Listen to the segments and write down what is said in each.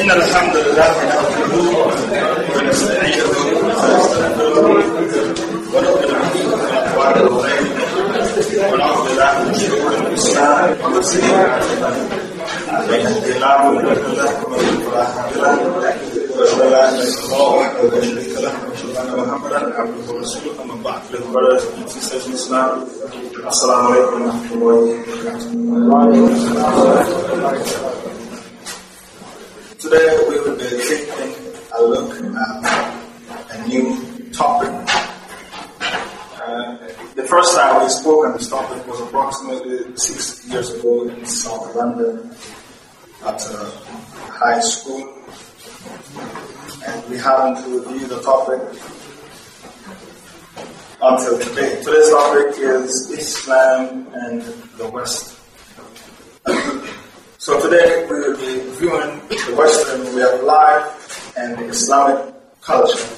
إن الحمد لله نحمده ونستعينه ونستغفره ونؤمن به ونتوكل عليه ونعوذ بالله من شرور أنفسنا ومن سيئات من يهده الله فلا مضل له ومن يضلل فلا هادي له وأشهد أن لا إله إلا الله وحده لا شريك له وأشهد أن محمدا عبده ورسوله أما بعد little brothers and sisters in Islam Assalamu alaikum wa rahmatullahi wa barakatuh Today we will be taking a look at a new topic. Uh, the first time we spoke on this topic was approximately six years ago in South London at a high school. And we haven't reviewed the topic until today. Today's topic is Islam and the West. So today we will be reviewing the Western way of life and the Islamic culture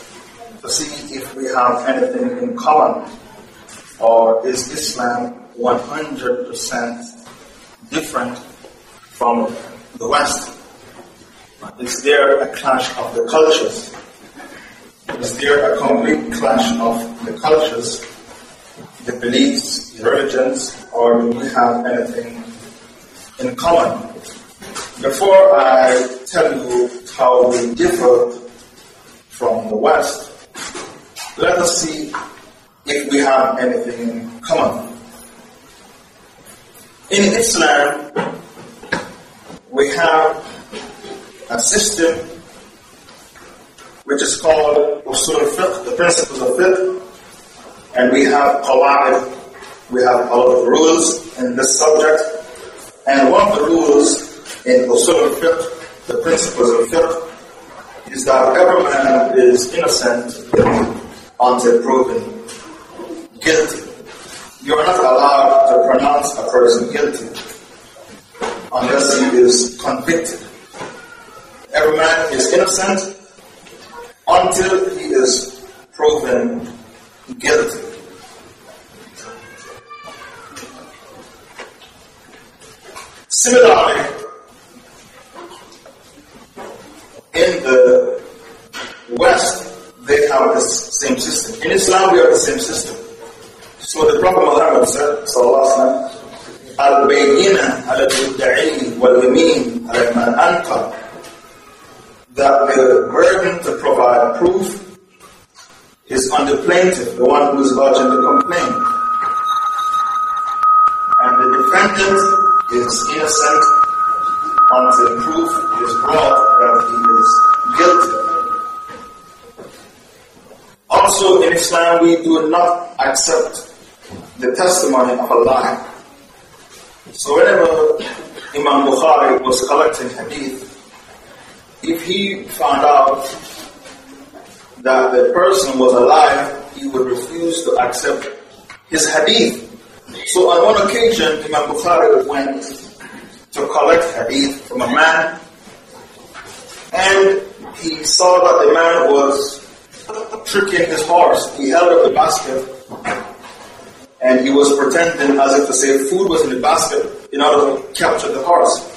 to see if we have anything in common or is Islam 100% different from the West? Is there a clash of the cultures? Is there a complete clash of the cultures, the beliefs, the religions, or do we have anything in common? Before I tell you how we differ from the West, let us see if we have anything in common. In Islam, we have a system which is called usul al-fiqh, the principles of fiqh, and we have qawa'id, we have a lot of rules in this subject, and one of the rules in usul al-fiqh, the principles of fiqh, is that every man is innocent until proven guilty. You are not allowed to pronounce a person guilty unless he is convicted. Every man is innocent until he is proven guilty. Similarly, in the West, they have the same system. In Islam, we have the same system. So the Prophet Muhammad said, Sallallahu Al-Bayyina al-Mudda'i wal-Yamin al-Man that the burden to provide proof is on the plaintiff, the one who is lodging the complaint. And the defendant is innocent until proof is brought that he is guilty. Also in Islam we do not accept the testimony of a lie. So whenever Imam Bukhari was collecting hadith, if he found out that the person was alive, he would refuse to accept his hadith. So on one occasion, Imam Bukhari went to collect hadith from a man, and he saw that the man was tricking his horse. He held up the basket, and he was pretending as if to say food was in the basket in order to capture the horse.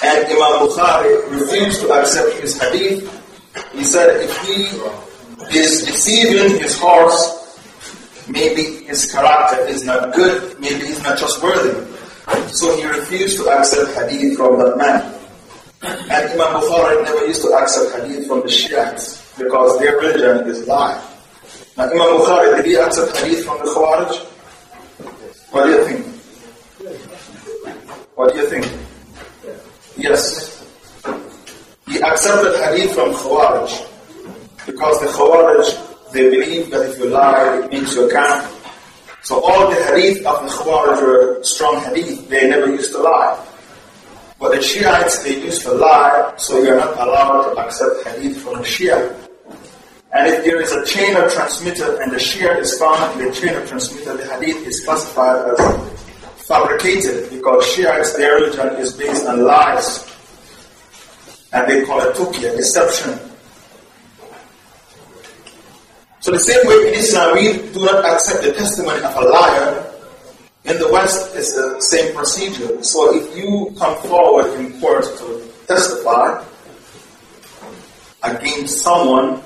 And Imam Bukhari refused to accept his hadith. He said if he is deceiving his horse, maybe his character is not good, maybe he's not trustworthy. So he refused to accept hadith from that man. And Imam Bukhari never used to accept hadith from the Shiites because their religion is lie. Now Imam Bukhari, did he accept hadith from the Khawarij? What do you think? What do you think? Yes. He accepted hadith from Khawarij because the Khawarij, they believe that if you lie, it means you can't. So all the hadith of the Khawarij were strong hadith. They never used to lie. But the Shiites, they used to lie, so you're not allowed to accept hadith from a Shia. And if there is a chain of transmitter and the Shia is found in the chain of transmitter, the hadith is classified as fabricated because Shiites, their religion is based on lies. And they call it taqiyya, deception. So the same way in Islam, we do not accept the testimony of a liar. In the West, it's the same procedure. So if you come forward in court to testify against someone,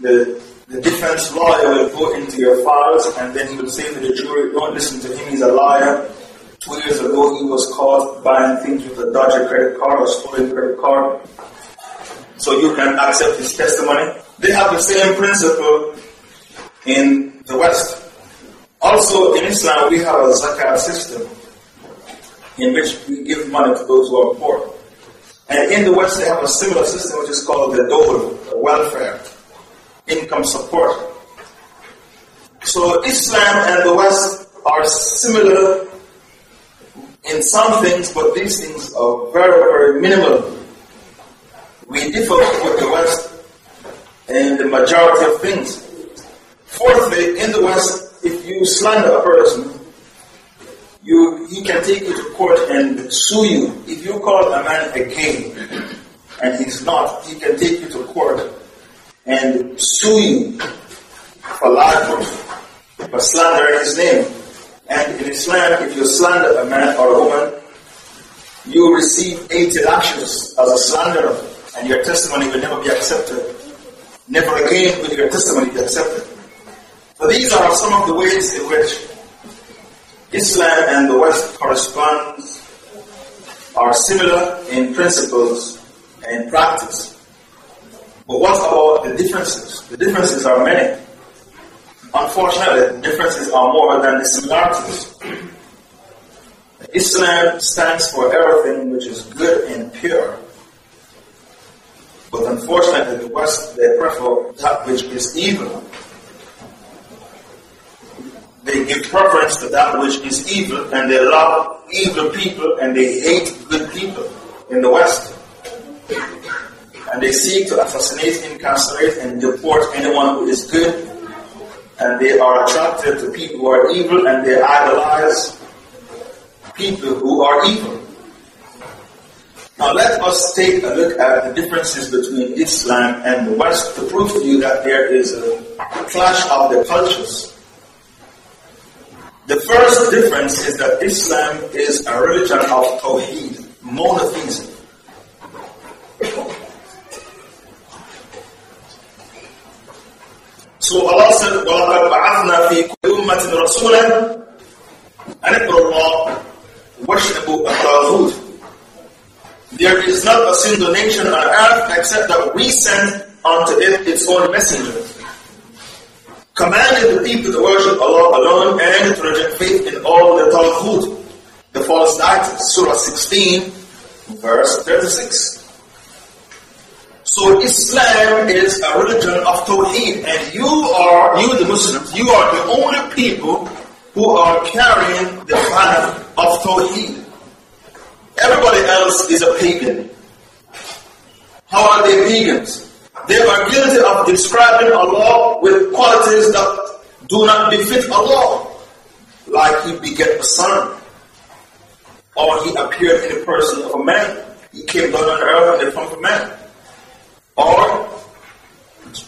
the, the defense lawyer will go into your files and then he will say to the jury, don't listen to him, he's a liar. Two years ago, he was caught buying things with a dodgy credit card or stolen credit card. So you can accept his testimony. They have the same principle in the West. Also, in Islam, we have a zakat system in which we give money to those who are poor. And in the West, they have a similar system which is called the dole, welfare, income support. So Islam and the West are similar in some things, but these things are very, very minimal. We differ with the West in the majority of things. Fourthly, in the West, if you slander a person, you he can take you to court and sue you. If you call a man a gay and he's not, he can take you to court and sue you for libel, for slandering his name. And in Islam, if you slander a man or a woman, you receive 80 lashes as a slanderer, and your testimony will never be accepted. Never again will your testimony be accepted. So these are some of the ways in which Islam and the West correspond, are similar in principles and practice. But what about the differences? The differences are many. Unfortunately, differences are more than the similarities. Islam stands for everything which is good and pure. But unfortunately, the West, they prefer that which is evil. They give preference to that which is evil, and they love evil people, and they hate good people in the West. And they seek to assassinate, incarcerate, and deport anyone who is good and they are attracted to people who are evil and they idolize people who are evil. Now let us take a look at the differences between Islam and the West to prove to you that there is a clash of the cultures. The first difference is that Islam is a religion of Tawheed, monotheism. So Allah said, وَلَقَدْ بَعَثْنَا فِي كُلِّ أُمَّةٍ رَسُولًا اللَّهَ There is not a single nation on earth except that we send unto it its own messenger, commanded the people to worship Allah alone and to reject faith in all the Taghut, the false doctrines, Surah 16, verse 36. So Islam is a religion of Tawheed, and you are, you the Muslims, you are the only people who are carrying the banner of Tawheed. Everybody else is a pagan. How are they pagans? They are guilty of describing Allah with qualities that do not befit Allah, like He beget a son, or He appeared in the person of a man. He came down on earth in the form of a man. Or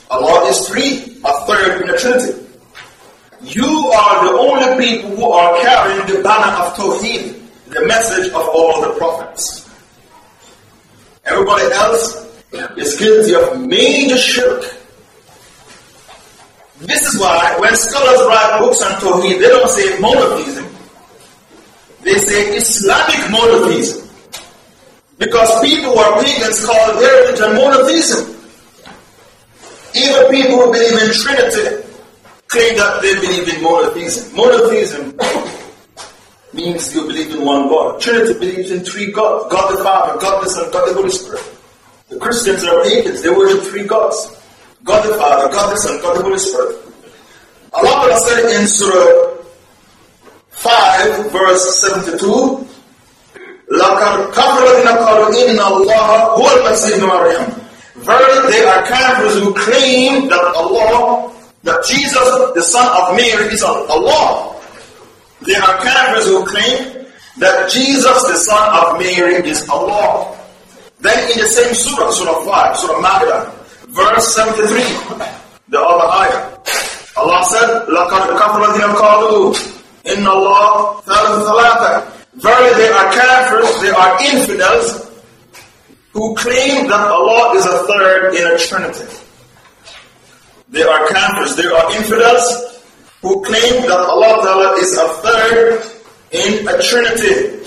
Allah is three, a third in the Trinity. You are the only people who are carrying the banner of Tawheed, the message of all the prophets. Everybody else is guilty of major shirk. This is why when scholars write books on Tawheed, they don't say monotheism. They say Islamic monotheism. Because people who are pagans call their religion monotheism. Even people who believe in Trinity claim that they believe in monotheism. Monotheism means you believe in one God. Trinity believes in three gods God the Father, God the Son, God the Holy Spirit. The Christians are pagans, they worship three gods God the Father, God the Son, God the Holy Spirit. Allah said in Surah 5, verse 72, لَقَدْ كَفَرَ الَّذِينَ قَالُوا إِنَّ اللَّهَ هُوَ الْمَسِيحُ مَرْيَمُ Verily, they are kafirs who claim that Allah, that Jesus, the son of Mary, is Allah. They are kafirs who claim that Jesus, the son of Mary, is Allah. Then in the same surah, surah 5, surah Ma'idah, verse 73, the other ayah. Allah said, لَقَدْ كَفْرَ الَّذِينَ قَالُوا إِنَّ اللَّهَ ثَالِثُ ثَلَاثَةٍ Verily they are kafirs, they are infidels, who claim that Allah is a third in a trinity. They are kafirs, they are infidels, who claim that Allah Ta'ala is a third in a trinity.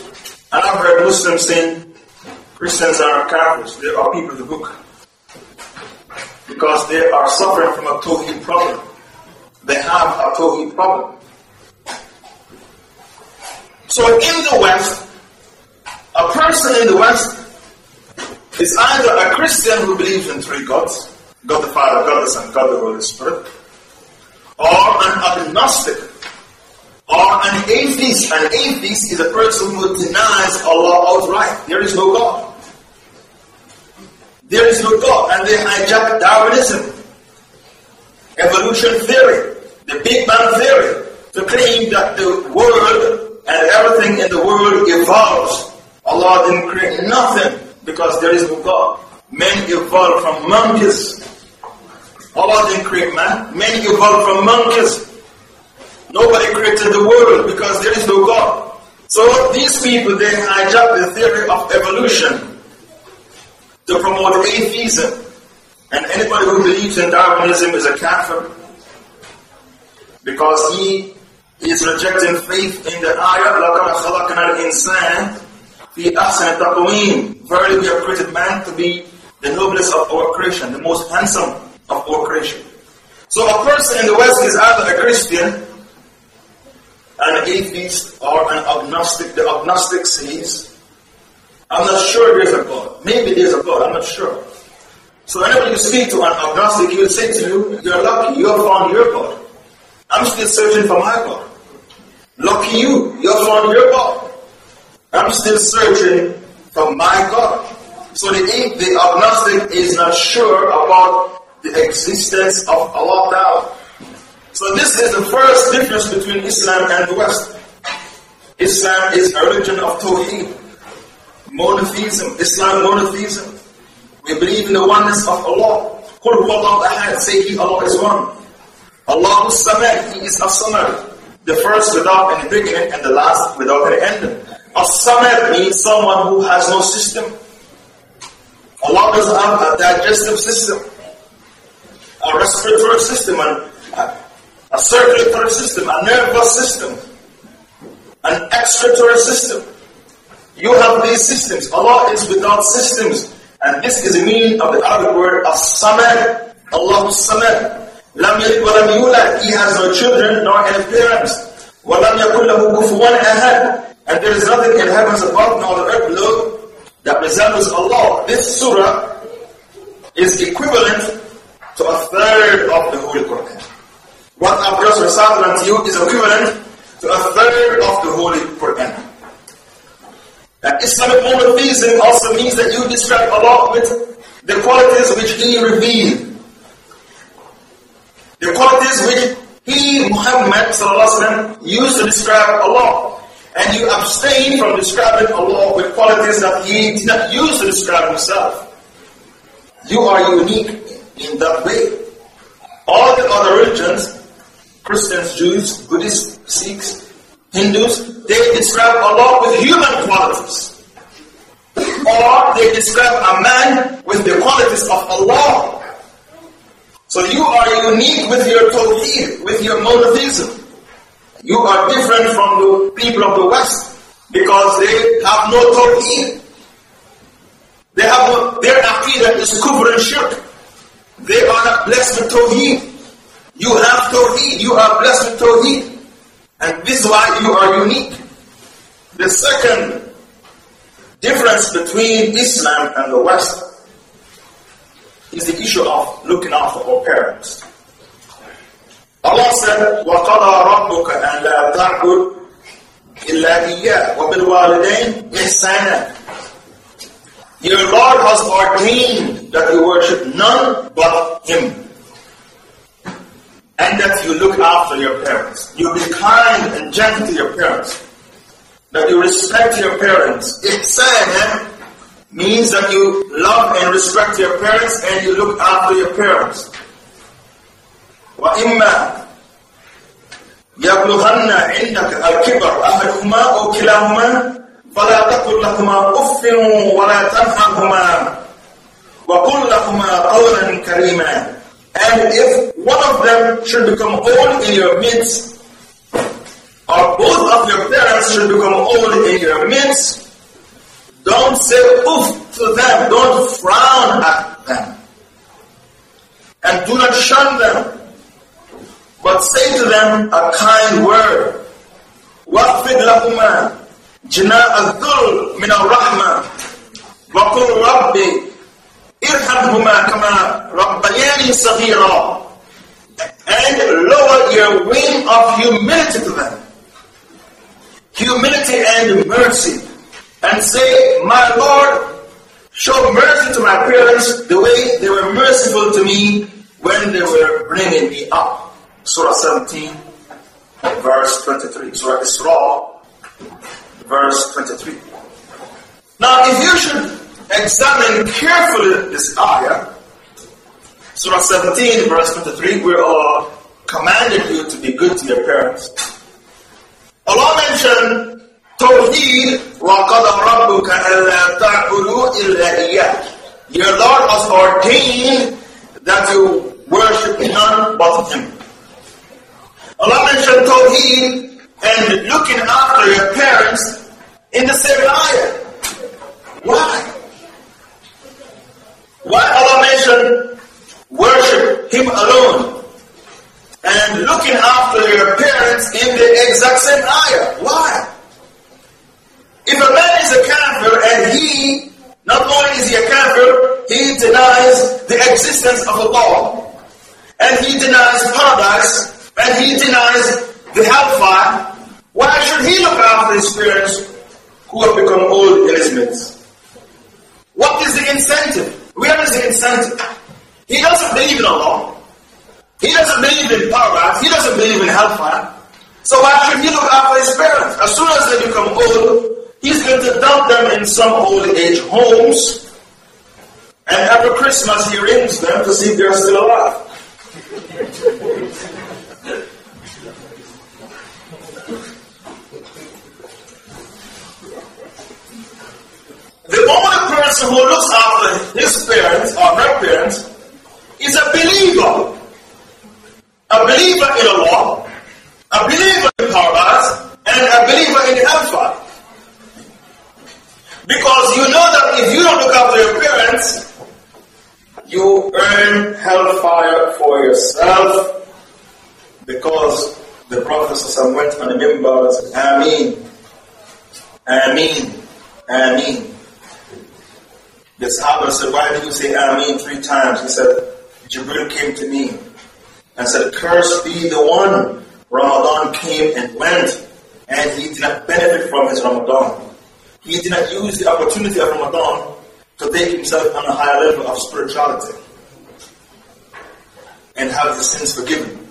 And I've heard Muslims saying Christians are kafirs, they are people of the book. Because they are suffering from a Tawheed problem. They have a Tawheed problem. So in the West, a person in the West is either a Christian who believes in three gods, God the Father, God the Son, God the Holy Spirit, or an agnostic, or an atheist. An atheist is a person who denies Allah outright. There is no God. There is no God. And they hijack Darwinism, evolution theory, the Big Bang theory, to claim that the world and everything in the world evolves. Allah didn't create nothing because there is no God. Men evolved from monkeys. Allah didn't create man. Men evolved from monkeys. Nobody created the world because there is no God. So these people, they hijack the theory of evolution to promote atheism. And anybody who believes in Darwinism is a kafir because he is rejecting faith in the ayah, لَقَدْ خَلَقْنَا الْإِنسَانِ فِي أَحْسَنِ تَقْوِيمٍ Verily we have created man to be the noblest of our creation, the most handsome of our creation. So a person in the West is either a Christian, an atheist, or an agnostic. The agnostic says, I'm not sure there's a God. Maybe there's a God, I'm not sure. So whenever you speak to an agnostic, he will say to you, you're lucky, you have found your God. I'm still searching for my God. Lucky you, you have found your God. I'm still searching for my God. So the, the agnostic is not sure about the existence of Allah Ta'ala. So this is the first difference between Islam and the West. Islam is a religion of Tawheed, monotheism, Islam monotheism. We believe in the oneness of Allah. Qul Allah ahad, say He, Allah is one. Allah is Samad, He is a Samad. The first without any beginning and the last without any ending. A Samad means someone who has no system. Allah doesn't have a digestive system, a respiratory system, and a, circulatory system, a nervous system, an excretory system. You have these systems. Allah is without systems. And this is the meaning of the Arabic word of Samad. Allah Samad. لم يلد ولم يولد. He has no children nor any parents. ولم يكن له كفوا أحد. And there is nothing in heavens above nor the earth below that resembles Allah. This surah is equivalent to a third of the Holy Quran. What I've just recited unto you is equivalent to a third of the Holy Quran. And Islamic monotheism also means that you describe Allah with the qualities which He revealed. The qualities which He, Muhammad وسلم, used to describe Allah. And you abstain from describing Allah with qualities that He did not use to describe Himself. You are unique in that way. All the other religions, Christians, Jews, Buddhists, Sikhs, Hindus, they describe Allah with human qualities. Or they describe a man with the qualities of Allah. So you are unique with your tawheed, with your monotheism. You are different from the people of the West because they have no tawheed. They have no, their aqidah is kufr and shirk. They are blessed with tawheed. You have tawheed, you are blessed with tawheed. And this is why you are unique. The second difference between Islam and the West is the issue of looking after our parents. Allah said, وَقَضَى رَبُّكَ أَنْ لَا تَعْبُدْ إِلَّا إِيَّاهُ وَبِالْوَالِدَيْنِ إِحْسَانًا Your Lord has ordained that you worship none but Him. And that you look after your parents. You be kind and gentle to your parents. That you respect your parents. Ihsan means that you love and respect your parents and you look after your parents. وإما يبلغن عندك الكبر أحدهما أو كلاهما فلا تقل لهما أف ولا تنهرهما وقل لهما قولا كريما And if one of them should become old in your midst, or both of your parents should become old in your midst, don't say oof to them, don't frown at them, and do not shun them, but say to them a kind word. واخفض لهما جناء الذل من الرحمة وقل ربي ارحمهما كما ربياني صغيرا and lower your wing of humility to them. Humility and mercy. And say, My Lord, show mercy to my parents the way they were merciful to me when they were bringing me up. Surah 17, verse 23. Surah Isra, verse 23. Now, if you should examine carefully this ayah, Surah 17, verse 23, we are commanded you to be good to your parents. Allah mentioned Tawheed, وَقَضَى رَبُّكَ أَلَّا تَعْبُدُوا إِلَّا إِيَّاهُ Your Lord has ordained that you worship none but Him. Allah mentioned Tawheed and looking after your parents in the same ayah. Why? Why Allah mentioned worship Him alone and looking after your parents in the exact same ayah? Why? If a man is a kafir and he, not only is he a kafir, he denies the existence of Allah and he denies paradise and he denies the hellfire, why should he look after his parents who have become old in his midst? What is the incentive? Where is the incentive? He doesn't believe in Allah. He doesn't believe in paradise. He doesn't believe in hellfire. So why should he look after his parents? As soon as they become old, he's going to dump them in some old age homes. And every Christmas he rings them to see if they're still alive. The only person who looks after his parents or her parents is a believer. A believer in Allah, a believer in paradise, and a believer in hellfire. Because you know that if you don't look after your parents, you earn hellfire for yourself. Because the Prophet went on the and said, Ameen, Ameen, Ameen. The Sahaba said, Why did you say Ameen three times? He said, Jibril came to me and said, Cursed be the one. Ramadan came and went, and he did not benefit from his Ramadan. He did not use the opportunity of Ramadan to take himself on a higher level of spirituality and have his sins forgiven.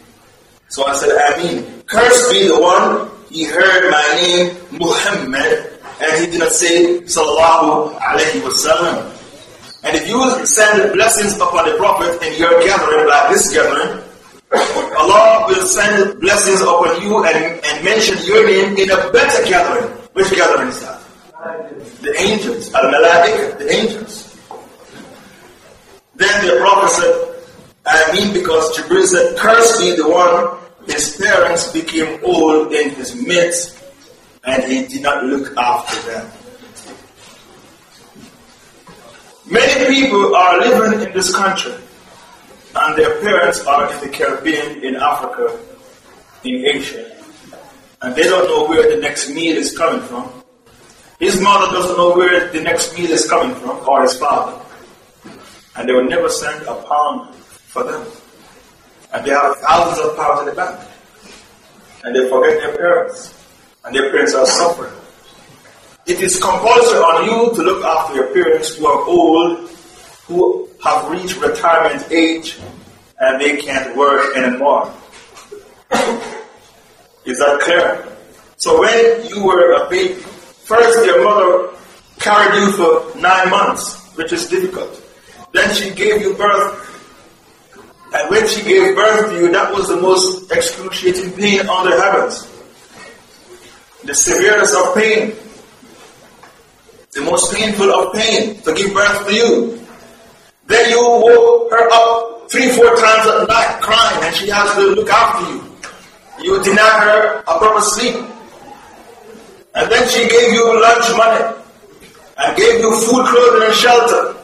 So I said, Ameen. Cursed be the one, he heard my name, Muhammad, and he did not say, Sallallahu Alaihi Wasallam. And if you send blessings upon the Prophet in your gathering, like this gathering, Allah will send blessings upon you and, and mention your name in a better gathering. Which gathering is that? The angels, Al Malaika, the angels. Then the Prophet said, Ameen because Jibril said, Cursed be the one, his parents became old in his midst, and he did not look after them. Many people are living in this country, and their parents are in the Caribbean, in Africa, in Asia, and they don't know where the next meal is coming from. His mother doesn't know where the next meal is coming from, or his father, and they will never send a pound for them. And they have thousands of pounds in the bank, and they forget their parents, and their parents are suffering. It is compulsory on you to look after your parents who are old, who have reached retirement age, and they can't work anymore. Is that clear? So when you were a baby, first your mother carried you for nine months, which is difficult. Then she gave you birth And when she gave birth to you, that was the most excruciating pain under heavens. The severest of pain. The most painful of pain to give birth to you. Then you woke her up three, four times at night crying and she has to look after you. You deny her a proper sleep. And then she gave you lunch money and gave you food, clothing, and shelter.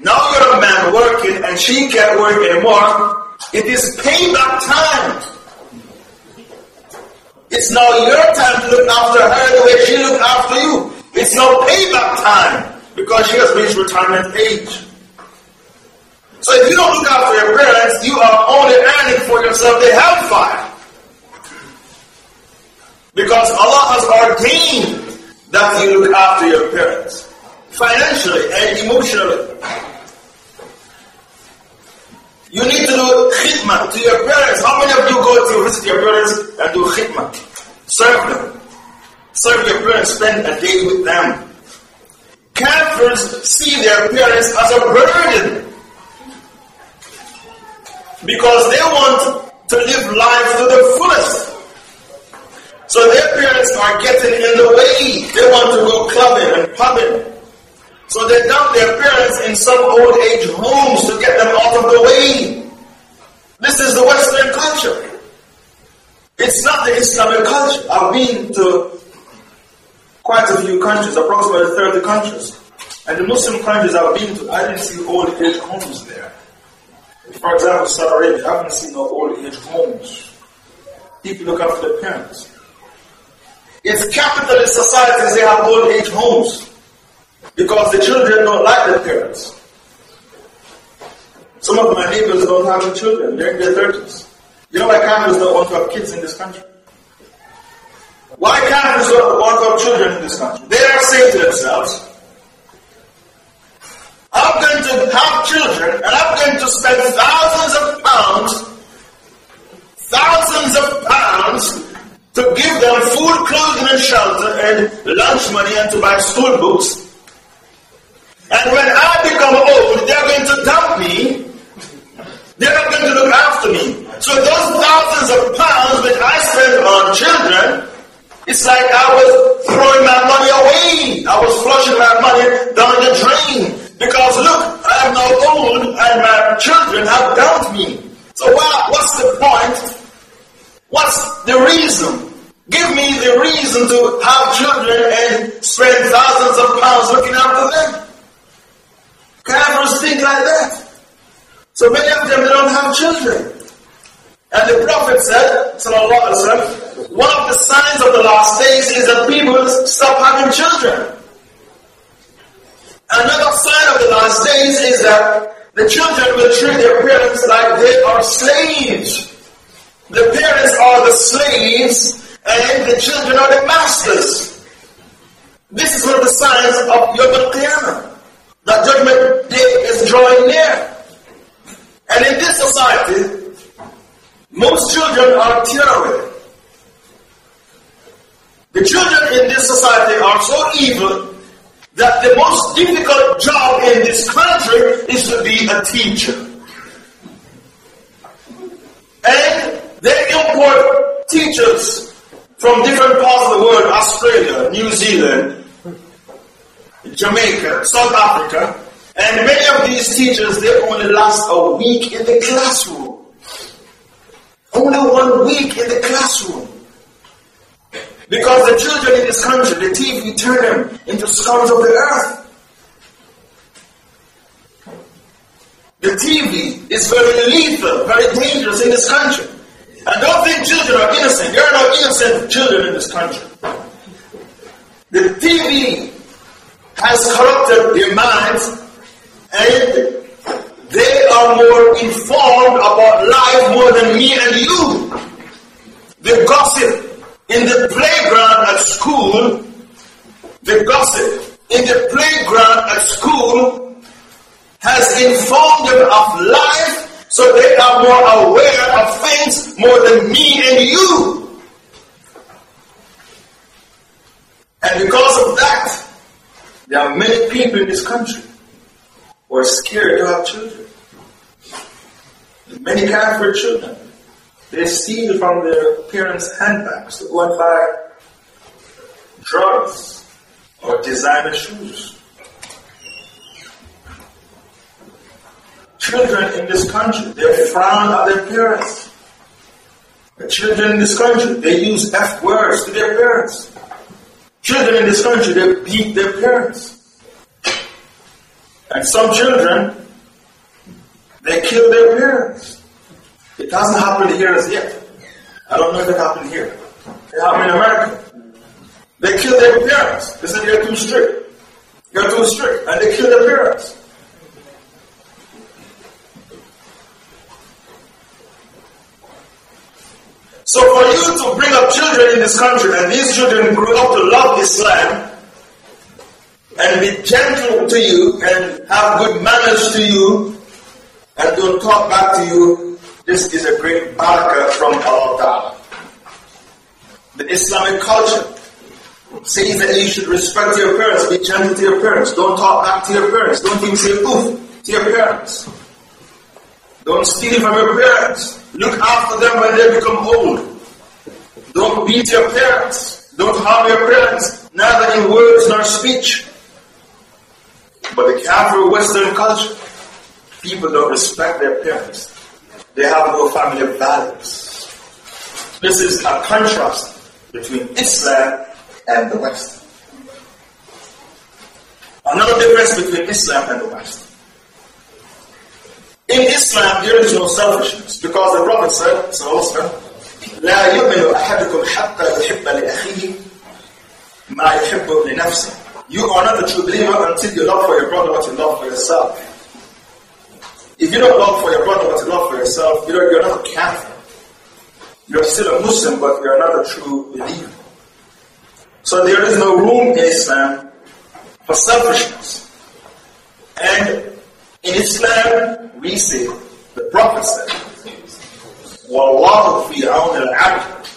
Now you're a man working and she can't work anymore. It is payback time. It's now your time to look after her the way she looked after you. It's now payback time because she has reached retirement age. So if you don't look after your parents, you are only earning for yourself the hellfire. Because Allah has ordained that you look after your parents financially and emotionally. You need to do khidmah to your parents. How many of you go to visit your parents and do khidmah? Serve them. Serve your parents, spend a day with them. Kafirs see their parents as a burden because they want to live life to the fullest. So their parents are getting in the way. They want to go clubbing and pubbing. So they dump their parents in some old age homes to get them out of the way. This is the Western culture. It's not the Islamic culture. I've been to quite a few countries, approximately 30 countries. And the Muslim countries I've been to, I didn't see old age homes there. For example, Saudi Arabia, I haven't seen no old age homes. People look after their parents. It's capitalist societies, they have old age homes. Because the children don't like their parents. Some of my neighbors don't have children, they're in their 30s. You know why Kafirs don't want to have kids in this country? Why Kafirs don't want to have children in this country? They are saying to themselves, I'm going to have children and I'm going to spend thousands of pounds, thousands of pounds to give them food, clothing, and shelter, and lunch money, and to buy school books. And when I become old, they're going to dump me. They're not going to look after me. So those thousands of pounds that I spend on children, it's like I was throwing my money away. I was flushing my money down the drain. Because look, I'm now old and my children have dumped me. So what, what's the point What's the reason? Give me the reason to have children and spend thousands of pounds looking after them. Kafirs think like that. So many of them don't have children. And the Prophet said, Sallallahu Alaihi Wasallam, one of the signs of the last days is that people stop having children. Another sign of the last days is that the children will treat their parents like they are slaves. The parents are the slaves and the children are the masters. This is one of the signs of Yom Qiyamah. That judgment day is drawing near. And in this society, most children are tearaway. The children in this society are so evil that the most difficult job in this country is to be a teacher. And they import teachers from different parts of the world, Australia, New Zealand, Jamaica, South Africa, and many of these teachers, they only last a week in the classroom. Only one week in the classroom. Because the children in this country, the TV turn them into scums of the earth. The TV is very lethal, very dangerous in this country. And don't think children are innocent. Children in this country. The TV has corrupted their minds and they are more informed about life more than me and you. The gossip in the playground at school, the gossip in the playground at school has informed them of life so they are more aware of things more than me and you. And because of that, there are many people in this country who are scared to have children. Many Catholic children, they steal from their parents' handbags to go and buy drugs or designer shoes. Children in this country, they frown at their parents. The children in this country, they use F words to their parents. Children in this country, they beat their parents. And some children, they kill their parents. It hasn't happened here as yet. I don't know if it happened here. It happened in America. They kill their parents. They said you're too strict. You're too strict. And they kill their parents. So for you to bring up children in this country and these children grow up to love Islam and be gentle to you and have good manners to you and don't talk back to you, this is a great barakah from Allah. The Islamic culture says that you should respect your parents, be gentle to your parents, don't talk back to your parents, don't even say oof to your parents. Don't steal from your parents. Look after them when they become old. Don't beat your parents. Don't harm your parents, neither in words nor speech. But the Afro Western culture, people don't respect their parents. They have no family values. This is a contrast between Islam and the West. Another difference between Islam and the West. In Islam, there is no selfishness because the Prophet said, لا يؤمن أحدكم حتى يحب لأخيه ما يحب لنفسه you are not a true believer until you love for your brother what you love for yourself. If you don't love for your brother what you love for yourself, you're, you're not a Catholic. You're still a Muslim, but you're not a true believer. So there is no room in Islam for selfishness. And in Islam, we say, the Prophet said, وَاللَّهُ فِي عَوْنِ الْعَبْدِ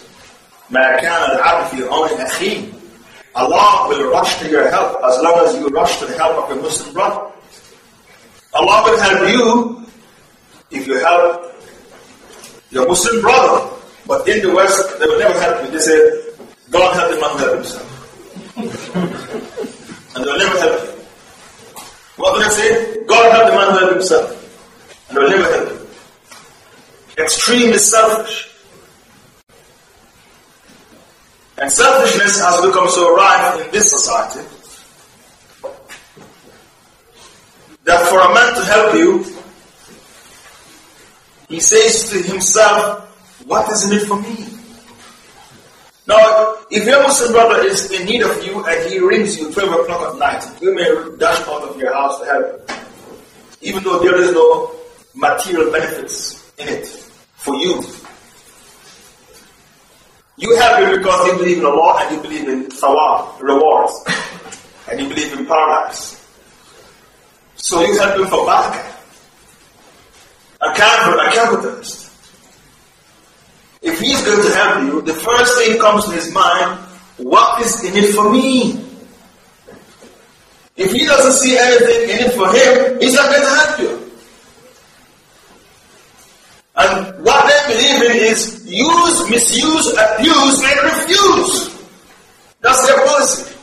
مَا كَانَ الْعَبْدِ فِي عَوْنِ أَخِيهِ Allah will rush to your help as long as you rush to the help of your Muslim brother. Allah will help you if you help your Muslim brother. But in the West, they will never help you. They say, God help the man help himself. and they'll never help you. What do they say? God help the man help himself. And they'll never help you. Extremely selfish. And selfishness has become so rife in this society that for a man to help you, he says to himself, What is in it for me? Now, if your Muslim brother is in need of you and he rings you 12 o'clock at night, you may dash out of your house to help him. Even though there is no material benefits in it for you. You help him because you believe in Allah and you believe in thawab, rewards, and you believe in paradise. So you help him for barakah. A convert, a capitalist. If he's going to help you, the first thing comes to his mind, what is in it for me? If he doesn't see anything in it for him, he's not going to help you. And what they believe in is use, misuse, abuse, and refuse. That's their policy.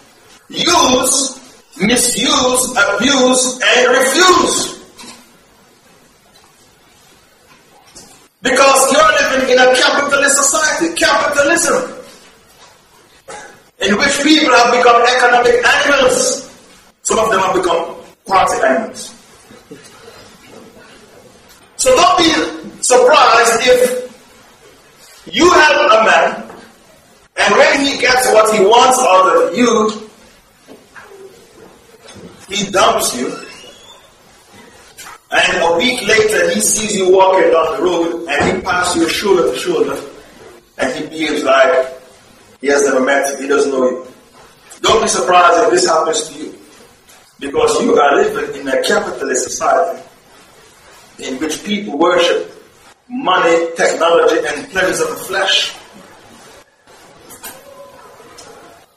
Use, misuse, abuse, and refuse. Because you're living in a capitalist society, capitalism, in which people have become economic animals. Some of them have become party animals. So don't be surprised if you help a man and when he gets what he wants out of you, he dumps you. And a week later, he sees you walking down the road and he passes you shoulder to shoulder and he behaves like he has never met you, he doesn't know you. Don't be surprised if this happens to you because you are living in a capitalist society in which people worship money, technology, and pleasures of the flesh.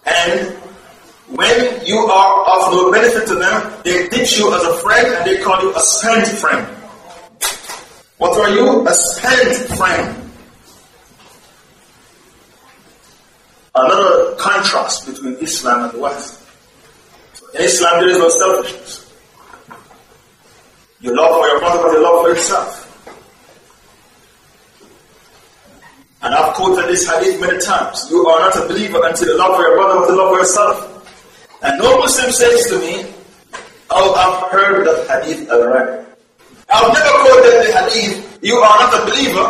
And when you are of no benefit to them. They ditch you as a friend and they call you a spent friend. What are you? A spent friend. Another contrast between Islam and the West. In Islam, there is no selfishness. You love for your brother, but you love for yourself. And I've quoted this hadith many times. You are not a believer until you love for your brother, but you love for yourself. And no Muslim says to me, Oh, I've heard that hadith already. I've never quoted the hadith, you are not a believer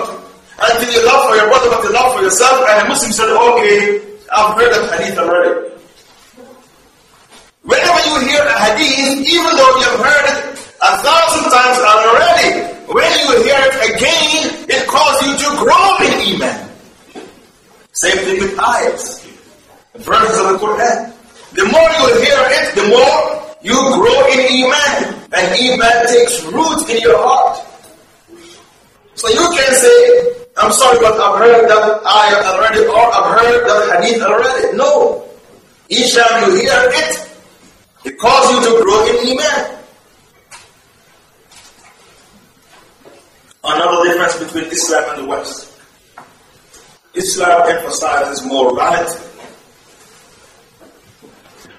until you love for your brother, but you love for yourself. And a Muslim said, Okay, I've heard that hadith already. Whenever you hear a hadith, even though you've heard it a thousand times already, when you hear it again, it causes you to grow in Iman. Same thing with ayahs, verses of the Quran. The more you hear it, the more you grow in Iman. And Iman takes root in your heart. So you can say, I'm sorry, but I've heard that ayah already, or I've heard that hadith already. No. Each time you hear it, it causes you to grow in Iman. Another difference between Islam and the West. Islam emphasizes morality.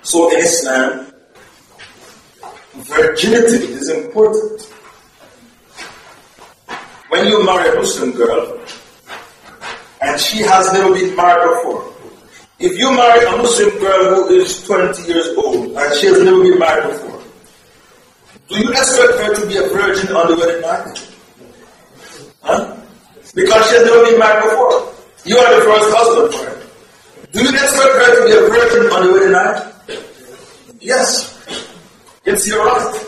So in Islam, virginity is important. When you marry a Muslim girl, and she has never been married before, if you marry a Muslim girl who is 20 years old and she has never been married before, do you expect her to be a virgin on the wedding night? Huh? Because she has never been married before. You are the first husband for her. Do you expect her to be a virgin on the wedding night? Yes. It's your right.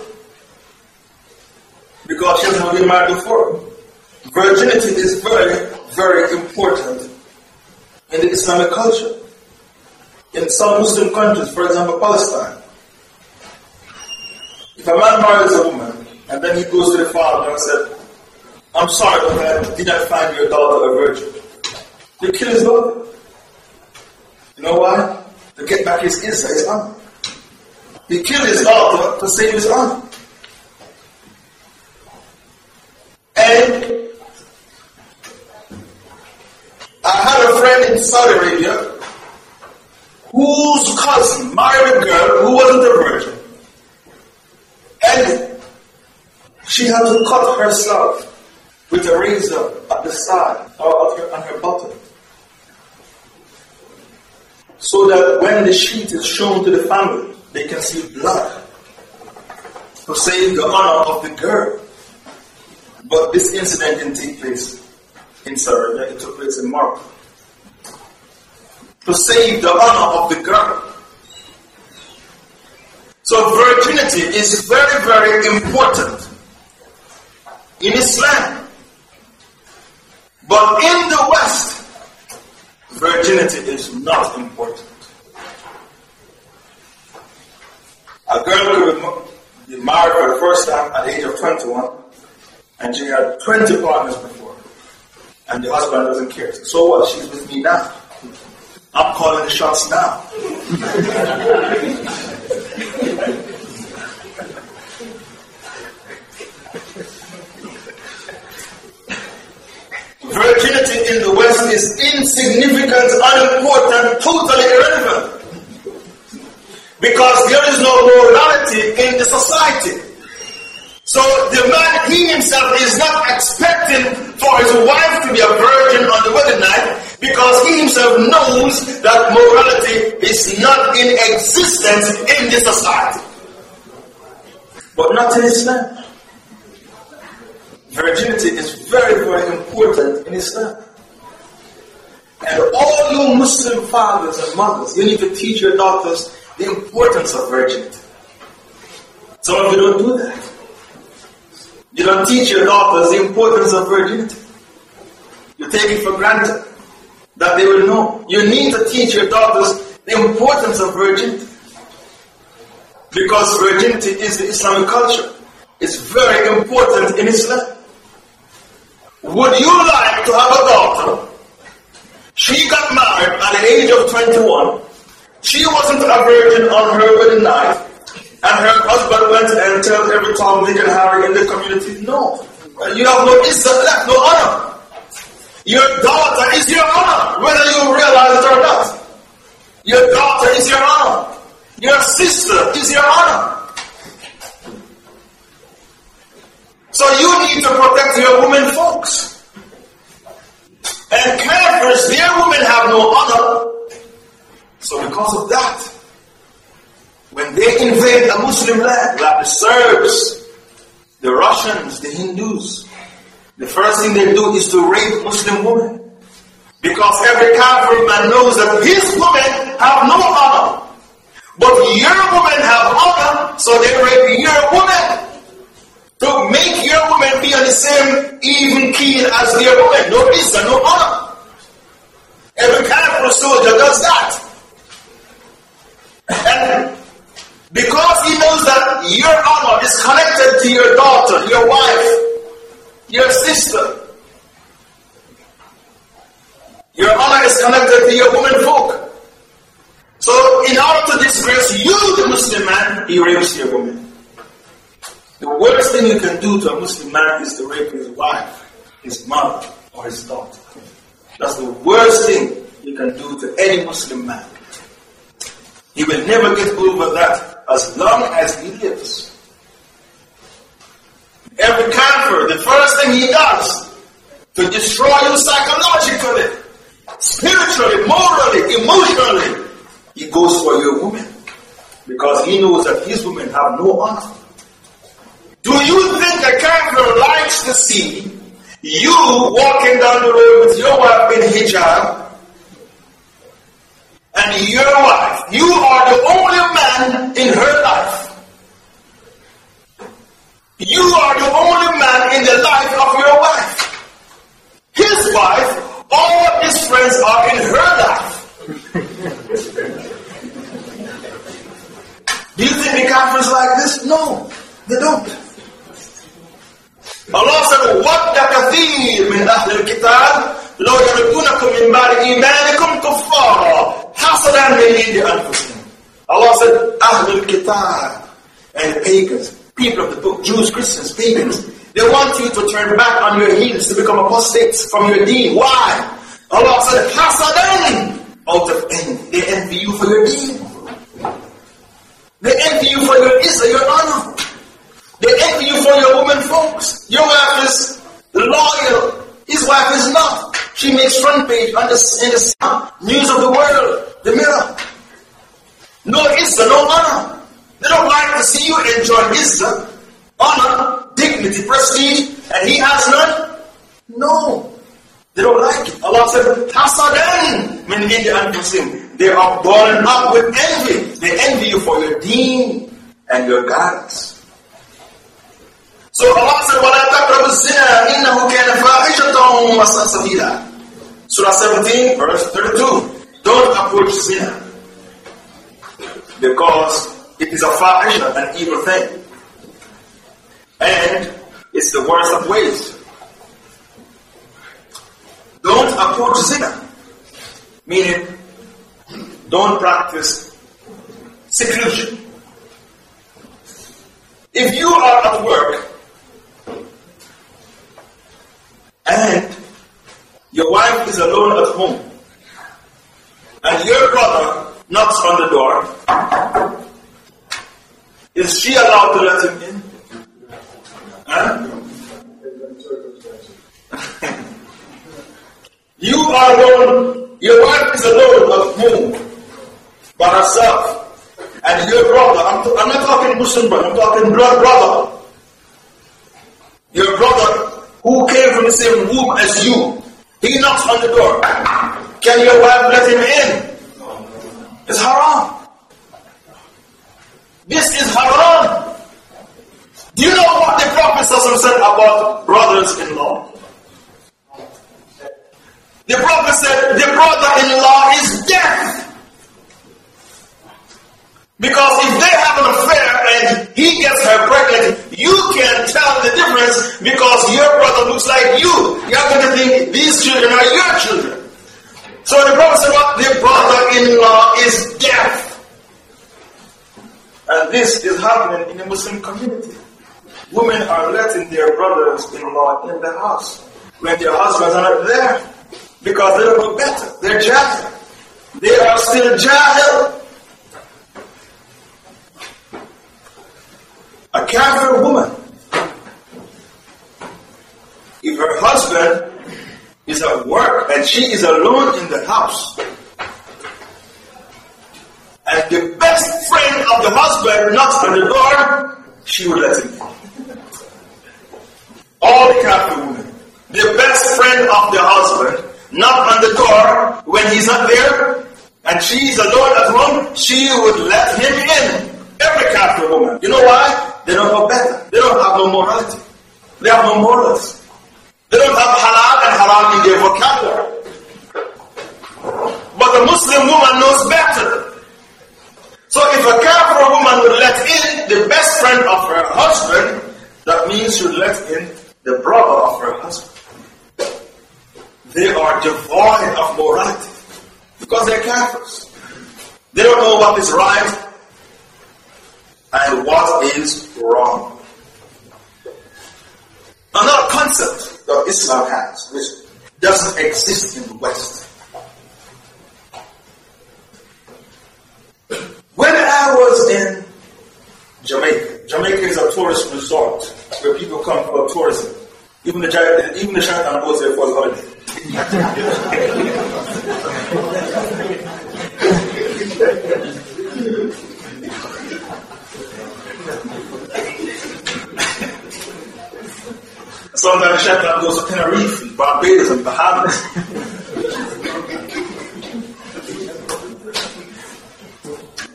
Because she has never been married before. Virginity is very, very important in the Islamic culture. In some Muslim countries, for example, Palestine, if a man marries a woman and then he goes to the father and says, I'm sorry, but I did not find your daughter a virgin, they kill his daughter. You know why? To get back his izzah, his honor. He killed his daughter to save his honor. And I had a friend in Saudi Arabia whose cousin married a girl who wasn't a virgin. And she had to cut herself with a razor at the side or her, on her bottom. So that when the sheet is shown to the family, they can see blood to save the honor of the girl. But this incident didn't take place in Saudi it took place in Morocco. To save the honor of the girl. So virginity is very, very important in Islam. But in the West, virginity is not important. A girl could be married for the first time at the age of 21, and she had 20 partners before. And the husband doesn't care. So what? She's with me now. I'm calling the shots now. Virginity in the West is insignificant, unimportant, totally irrelevant. Because there is no morality in the society. So the man, he himself is not expecting for his wife to be a virgin on the wedding night because he himself knows that morality is not in existence in this society. But not in Islam. Virginity is very, very important in Islam. And all you Muslim fathers and mothers, you need to teach your daughters the importance of virginity. Some of you don't do that. You don't teach your daughters the importance of virginity. You take it for granted that they will know. You need to teach your daughters the importance of virginity. Because virginity is the Islamic culture. It's very important in Islam. Would you like to have a daughter? She got married at the age of 21. She wasn't a virgin on her wedding night, and her husband went and told every Tom, Dick, and Harry in the community, no, you have no izzat left, no honor. Your daughter is your honor, whether you realize it or not. Your daughter is your honor. Your sister is your honor. So you need to protect your women folks. And Kafirs, their women have no honor. So because of that, when they invade a Muslim land, like the Serbs, the Russians, the Hindus, the first thing they do is to rape Muslim women. Because every Kafir man knows that his women have no honor. But your women have honor, so they rape your women. To make your women be on the same even keel as their women. No reason, no honor. Every Kafir soldier does that. And because he knows that your honor is connected to your daughter, your wife, your sister, your honor is connected to your women folk. So, in order to disgrace you, the Muslim man, he rapes your woman. The worst thing you can do to a Muslim man is to rape his wife, his mother, or his daughter. That's the worst thing you can do to any Muslim man. He will never get over that as long as he lives. Every kafir, the first thing he does to destroy you psychologically spiritually, morally, emotionally, he goes for your woman. Because he knows that his women have no honor. Do you think a kafir likes to see you walking down the road with your wife in hijab and your wife, you are the only man in her life. You are the only man in the life of your wife. His wife all his friends are in her life. Do you think the Kafirs like this? No, they don't. Allah said, وَدَّ كَثِيرٌ مِنْ أَهْلِ الْكِتَابِ لو يردونكم من بعد إيمانكم كفارا حصل من عند أنفسهم Allah said أهل Kitab and pagans people of the book Jews Christians pagans they want you to turn back on your heels to become apostates from your deen why Allah said حصل out of envy they envy you for your deen they envy you for your izzah, your honor. They envy you for your women folks. Your wife is loyal. His wife is not. She makes front page on the, in the news of the world, the mirror. No izzah, no honor. They don't like to see you enjoy izzah, honor, dignity, prestige, and he has none? No. They don't like it. Allah said, Hasadan min indi anfusim. They are born up with envy. They envy you for your deen and your guidance. So Allah said, وَلَا تَقْرَبُ الزِّنَا إِنَّهُ كَانَ فَاحِشَةً وَسَاءَ سَبِيلًا Surah 17, verse 32. Don't approach zina. Because it is a fahisha, an evil thing. And it's the worst of ways. Don't approach zina. Meaning, don't practice seclusion. If you are at work and your wife is alone at home and your brother knocks on the door, is she allowed to let him in? Huh? you are alone, your wife is alone at home by herself. And your brother, I'm, t- I'm not talking Muslim brother, I'm talking blood brother. Your brother who came from the same womb as you, he knocks on the door. Can your wife let him in? It's haram. This is haram. Do you know what the Prophet said about brothers-in-law? The Prophet said the brother-in-law is death. Because if they have an affair and he gets her pregnant, you can tell the difference because your brother looks like you. You're going to think these children are your children. So the Prophet said what? The brother-in-law is death. And this is happening in the Muslim community. Women are letting their brothers-in-law in the house when their husbands are not there because they don't know better. They're jahil. They are still jahil. A kafir woman, if her husband is at work and she is alone in the house, and the best friend of the husband knocks on the door, she will let him in. All the kafir women, the best friend of the husband, knock on the door when he's not there, and she's alone at home, she would let him in. Every kafir woman. You know why? They don't know better. They don't have no morality. They have no morals. They don't have halal and haram in their vocabulary. But the Muslim woman knows better. So if a kafir woman would let in the best friend of her husband, that means she let in the brother of her husband. They are devoid of morality because they're Catholics. They don't know what is right and what is wrong. Another concept that Islam has, which doesn't exist in the West. When I was in Jamaica, Jamaica is a tourist resort where people come for tourism. Even the even the shaitan goes there for the holiday. Sometimes Shaitan goes to Tenerife, Barbados, and Bahamas.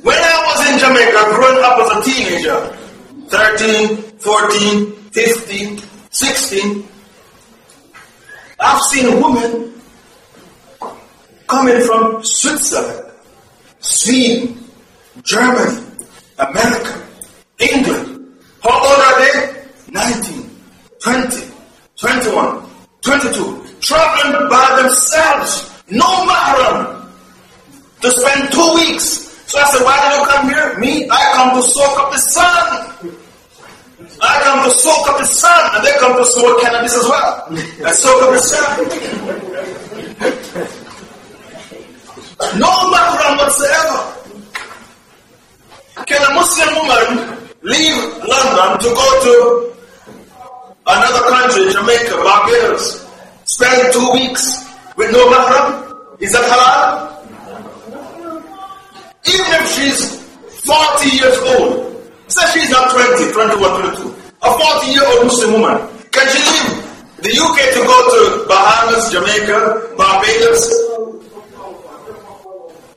when I was in Jamaica, growing up as a teenager, 13, 14, 15, 16, I've seen women coming from Switzerland, Sweden, Germany, America, England. How old are they? 19, 20, 21, 22. Traveling by themselves, no mahram, to spend two weeks. So I said, why did you come here? Me, I come to soak up the sun. I come to soak up the sun, and they come to smoke cannabis as well. I soak up the sun. No mahram whatsoever. Can a Muslim woman leave London to go to another country, Jamaica, Barbados, spend two weeks with no mahram? Is that halal? Even if she's 40 years old, Say she's not 20, 21, 22. A 40 year old Muslim woman. Can she leave the UK to go to Bahamas, Jamaica, Barbados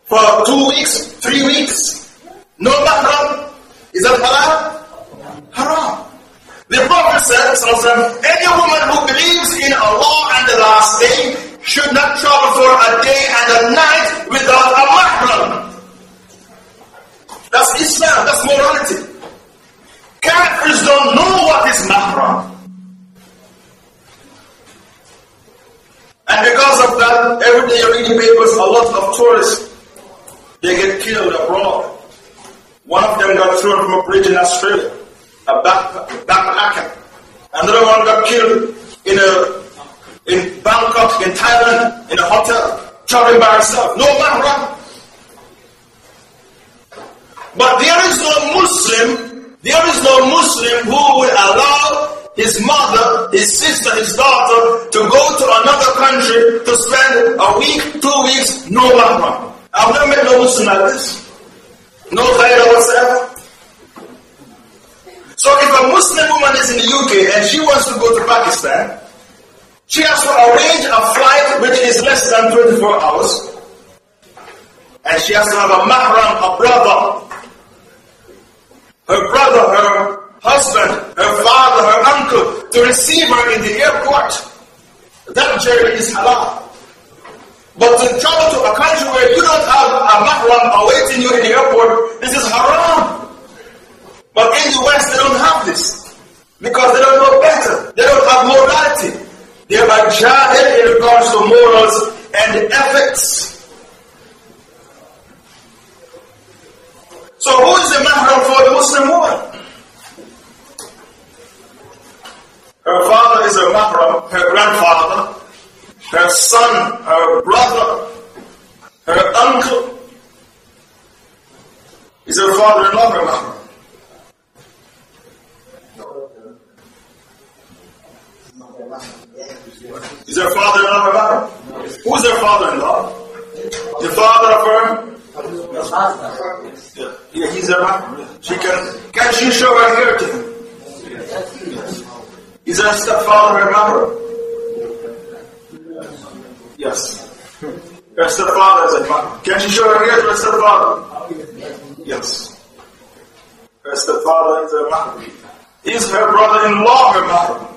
for two weeks, three weeks? No mahram? Is that halal? The any woman who believes in Allah and the last day should not travel for a day and a night without a mahram. That's Islam, that's morality. Kafirs don't know what is mahram. And because of that, every day you're reading papers, a lot of tourists, they get killed abroad. One of them got thrown from a bridge in Australia, a back, backpacker. Another one got killed in a in Bangkok, in Thailand, in a hotel, traveling by herself. No mahram. But there is no Muslim there is no Muslim who will allow his mother, his sister, his daughter to go to another country to spend a week, two weeks, no mahram. I've never met no Muslim like this. No ghayrah whatsoever. So if a Muslim woman is in the UK and she wants to go to Pakistan, she has to arrange a flight which is less than 24 hours. And she has to have a mahram, a brother, her brother, her husband, her father, her uncle to receive her in the airport. That journey is halal. But to travel to a country where you don't have a mahram awaiting you in the airport, this is haram. But in the West, they don't have this because they don't know better. They don't have morality. They are jaded in regards to morals and ethics. So, who is the mahram for the Muslim woman? Her father is a mahram, her grandfather, her son, her brother, her uncle is her father in law, mahram. Is her father-in-law her? Who is her father-in-law? The father of her? Yeah, yeah he's her mahram. She can, can she show her hair to him? Is her stepfather her mahram? Yes. Her stepfather is a mahram. Can she show her hair to her stepfather? Yes. Her stepfather is a mahram. Is her brother-in-law her mahram?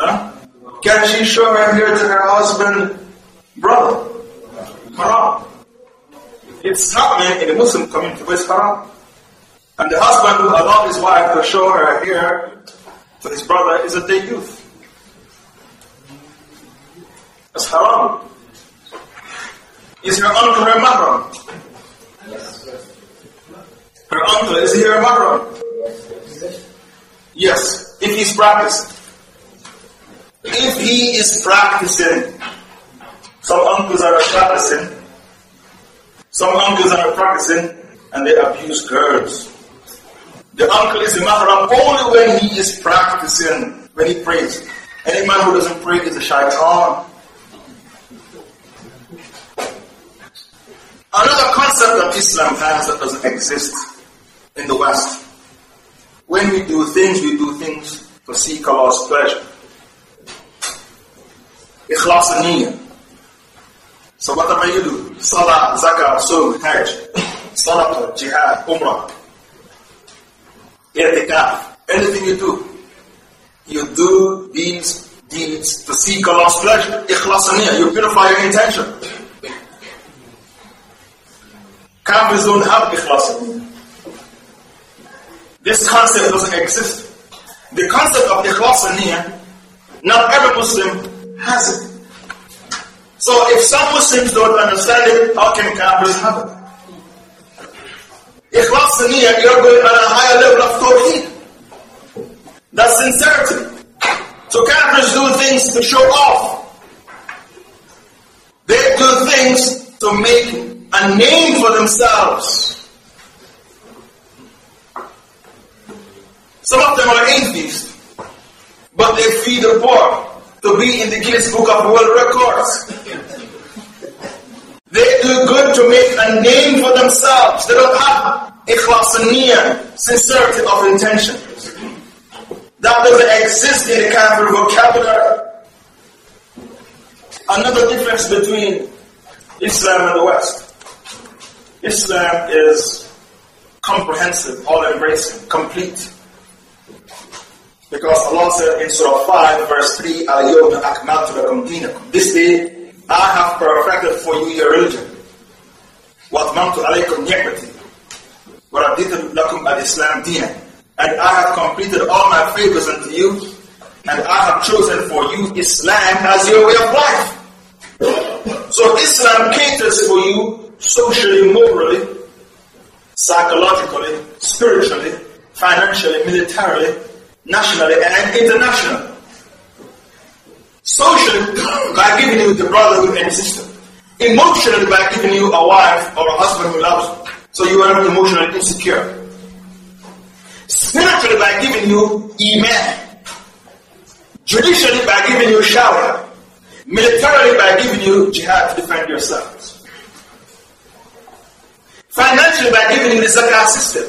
Huh? Can she show her hair to her husband, brother? Haram. It's happening in the Muslim community, but it's haram. And the husband who allowed his wife to show her hair to his brother is a dayyuth. That's haram. Is her uncle her mahram? Her uncle, is he her mahram? Yes, if he's practicing. If he is practicing, some uncles are practicing, some uncles are practicing, and they abuse girls. The uncle is a mahram only when he is practicing, when he prays. Any man who doesn't pray is a shaitan. Another concept of Islam has that doesn't exist in the West. When we do things, we do things to seek Allah's pleasure. Ikhlas niyyah. So what am whatever you do, salah, zakah, sawm, hajj, salat, jihad, umrah, i'tikaf, anything you do, you do these deeds to seek Allah's pleasure. Ikhlas niyyah, you purify your intention. Kafirs don't have ikhlas. This concept doesn't exist. The concept of ikhlas niyyah, not every Muslim has it. So if some Muslims don't understand it, how can Kafirs have it? Ikhlas niyyah, you're going on a higher level of tawheed. That's sincerity. So Kafirs do things to show off. They do things to make a name for themselves. Some of them are atheists, but they feed the poor to be in the Guinness Book of World Records. They do good to make a name for themselves. They don't have a ikhlas sincerity of intention. That doesn't exist in the Kafir vocabulary. Another difference between Islam and the West. Islam is comprehensive, all-embracing, complete. Because Allah said in Surah 5, verse 3, Al-Yawma akmaltu lakum dinakum. This day, I have perfected for you your religion. وَأَتْمَمْتُ عَلَيْكُمْ نِعْمَتِي وَرَدِيتُ لَكُمْ الْإِسْلَامِ دِينًا And I have completed all my favors unto you, and I have chosen for you Islam as your way of life. So Islam caters for you socially, morally, psychologically, spiritually, financially, militarily, nationally, and internationally. Socially, by giving you the brotherhood and sister. Emotionally, by giving you a wife or a husband who loves you. So you are not emotionally insecure. Spiritually, by giving you iman. Judicially, by giving you sharia. Militarily, by giving you jihad to defend yourselves. Financially, by giving you the zakah system.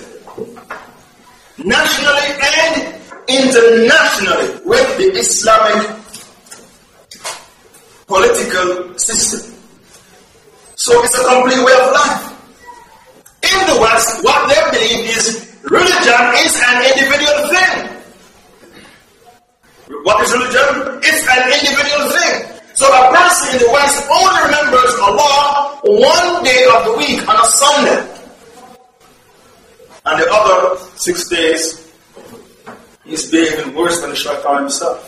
Nationally and internationally with the Islamic political system. So it's a complete way of life. In the West, what they believe is religion is an individual thing. What is religion? It's an individual thing. So a person in the West only remembers Allah one day of the week on a Sunday. And the other six days, he's behaving worse than the shaitan himself.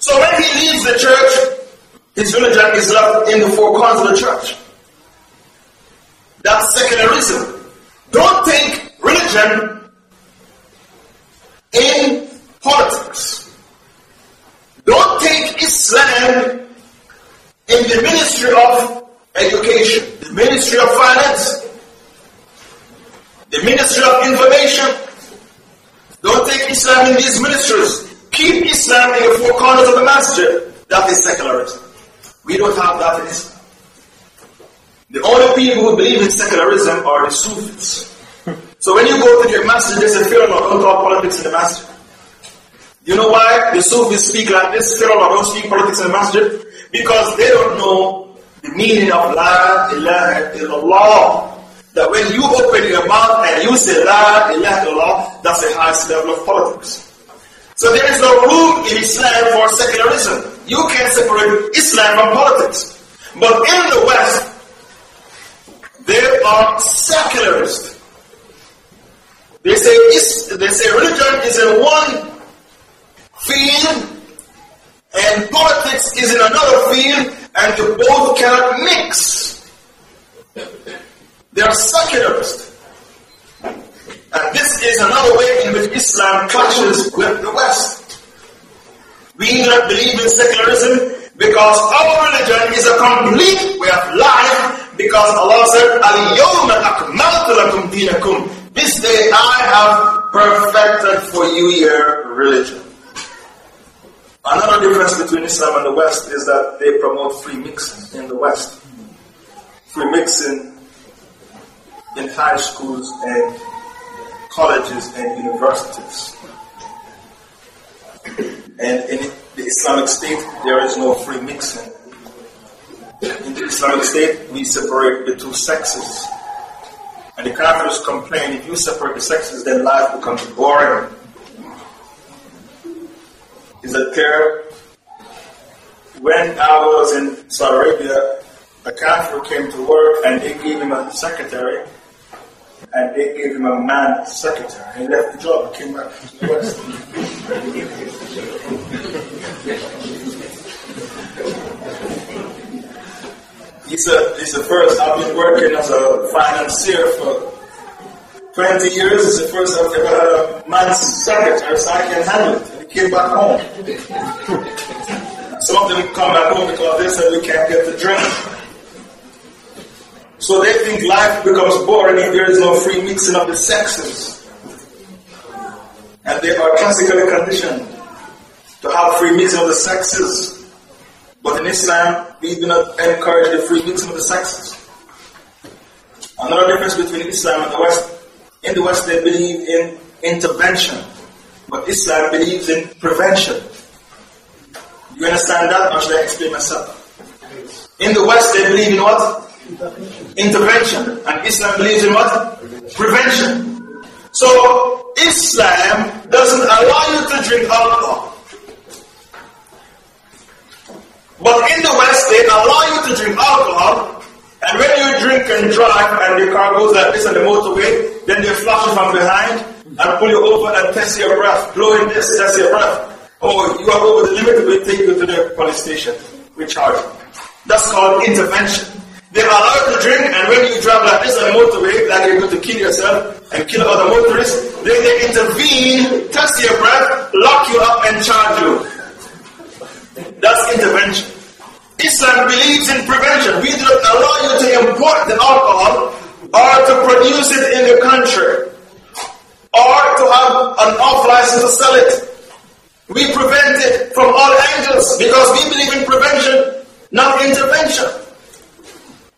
So when he leaves the church, his religion is left in the four corners of the church. That's secularism. Don't think religion in politics. Don't take Islam in the ministry of education, the ministry of finance, the ministry of information, don't take Islam in these ministries. Keep Islam in the four corners of the masjid. That is secularism. We don't have that in Islam. The only people who believe in secularism are the Sufis. So when you go to the masjid, they say, fear Allah, don't talk politics in the masjid. You know why the Sufis speak like this? Fear Allah, don't speak politics in the masjid? Because they don't know the meaning of La ilaha illallah. That when you open your mouth and you say La ilaha illallah, that's the highest level of politics. So there is no room in Islam for secularism. You can't separate Islam from politics. But in the West, they are secularists. They say, they say religion is in one field and politics is in another field and the both cannot mix. They are secularists. And this is another way in which Islam clashes with the West. We do not believe in secularism because our religion is a complete way of life because Allah said, Al-Yawma akmaltu lakum dinakum. This day I have perfected for you your religion. Another difference between Islam and the West is that they promote free mixing in the West. Free mixing in high schools and colleges and universities. And in the Islamic State, there is no free mixing in the Islamic State, we separate the two sexes. And the Kafirs complain, if you separate the sexes, then life becomes boring. Is that clear? When I was in Saudi Arabia, a Kafir came to work and they gave him a secretary and they gave him a man secretary. He left the job and came back to the West. It's a, the first, I've been working as a financier for 20 years. It's the first I've ever had a man's secretary, so I can handle it. And he came back home. Some of them come back home because they said we can't get the drink. So they think life becomes boring if there is no free mixing of the sexes. And they are classically conditioned to have free mixing of the sexes. But in Islam, we do not encourage the free mixing of the sexes. Another difference between Islam and the West, in the West they believe in intervention, but Islam believes in prevention. You understand that, or should I explain myself? In the West they believe in what? Intervention. And Islam believes in what? Prevention. So Islam doesn't allow you to drink alcohol. But in the West, they allow you to drink alcohol, and when you drink and drive and the car goes like this on the motorway, then they flash you from behind and pull you over and test your breath, blow in this, test your breath. Oh, you are over the limit, we take you to the police station. We charge you. That's called intervention. They allow you to drink, and when you drive like this on the motorway, like you're going to kill yourself and kill other motorists, then they intervene, test your breath, lock you up, and charge you. That's intervention. Islam believes in prevention. We do not allow you to import the alcohol or to produce it in the country or to have an off license to sell it. We prevent it from all angles because we believe in prevention, not intervention.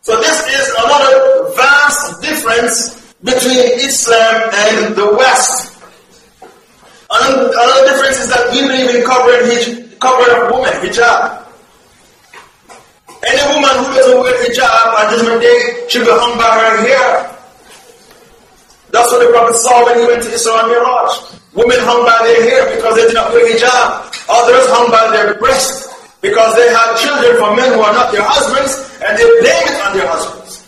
So this is another vast difference between Islam and the West. Another difference is that we believe in covering, covering women, hijab. Any woman who doesn't wear hijab on Judgment Day should be hung by her hair. That's what the Prophet saw when he went to Isra and Miraj. Women hung by their hair because they did not wear hijab. Others hung by their breast because they had children from men who are not their husbands and they blame it on their husbands.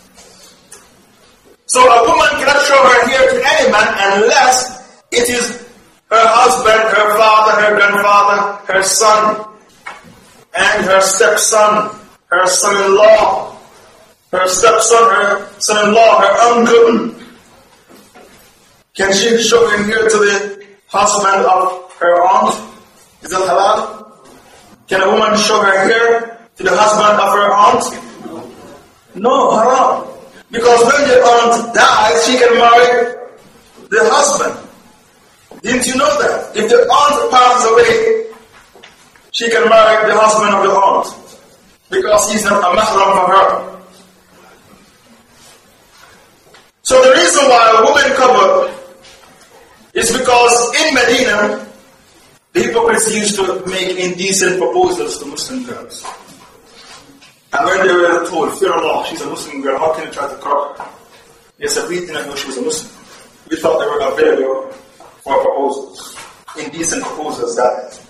So a woman cannot show her hair to any man unless it is her husband, her father, her grandfather, her son, and her stepson her son-in-law, her stepson, her son-in-law, her uncle. Can she show him here to the husband of her aunt? Is that halal? Can a woman show her hair to the husband of her aunt? No, haram. Because when the aunt dies, she can marry the husband. Didn't you know that? If the aunt passes away, she can marry the husband of the aunt. Because he's not a mahram for her. So the reason why a woman covered is because in Medina, the hypocrites used to make indecent proposals to Muslim girls. And when they were told, fear Allah, she's a Muslim girl, how can you try to corrupt her? They said, we didn't know she was a Muslim. We thought they were available for proposals. Indecent proposals, that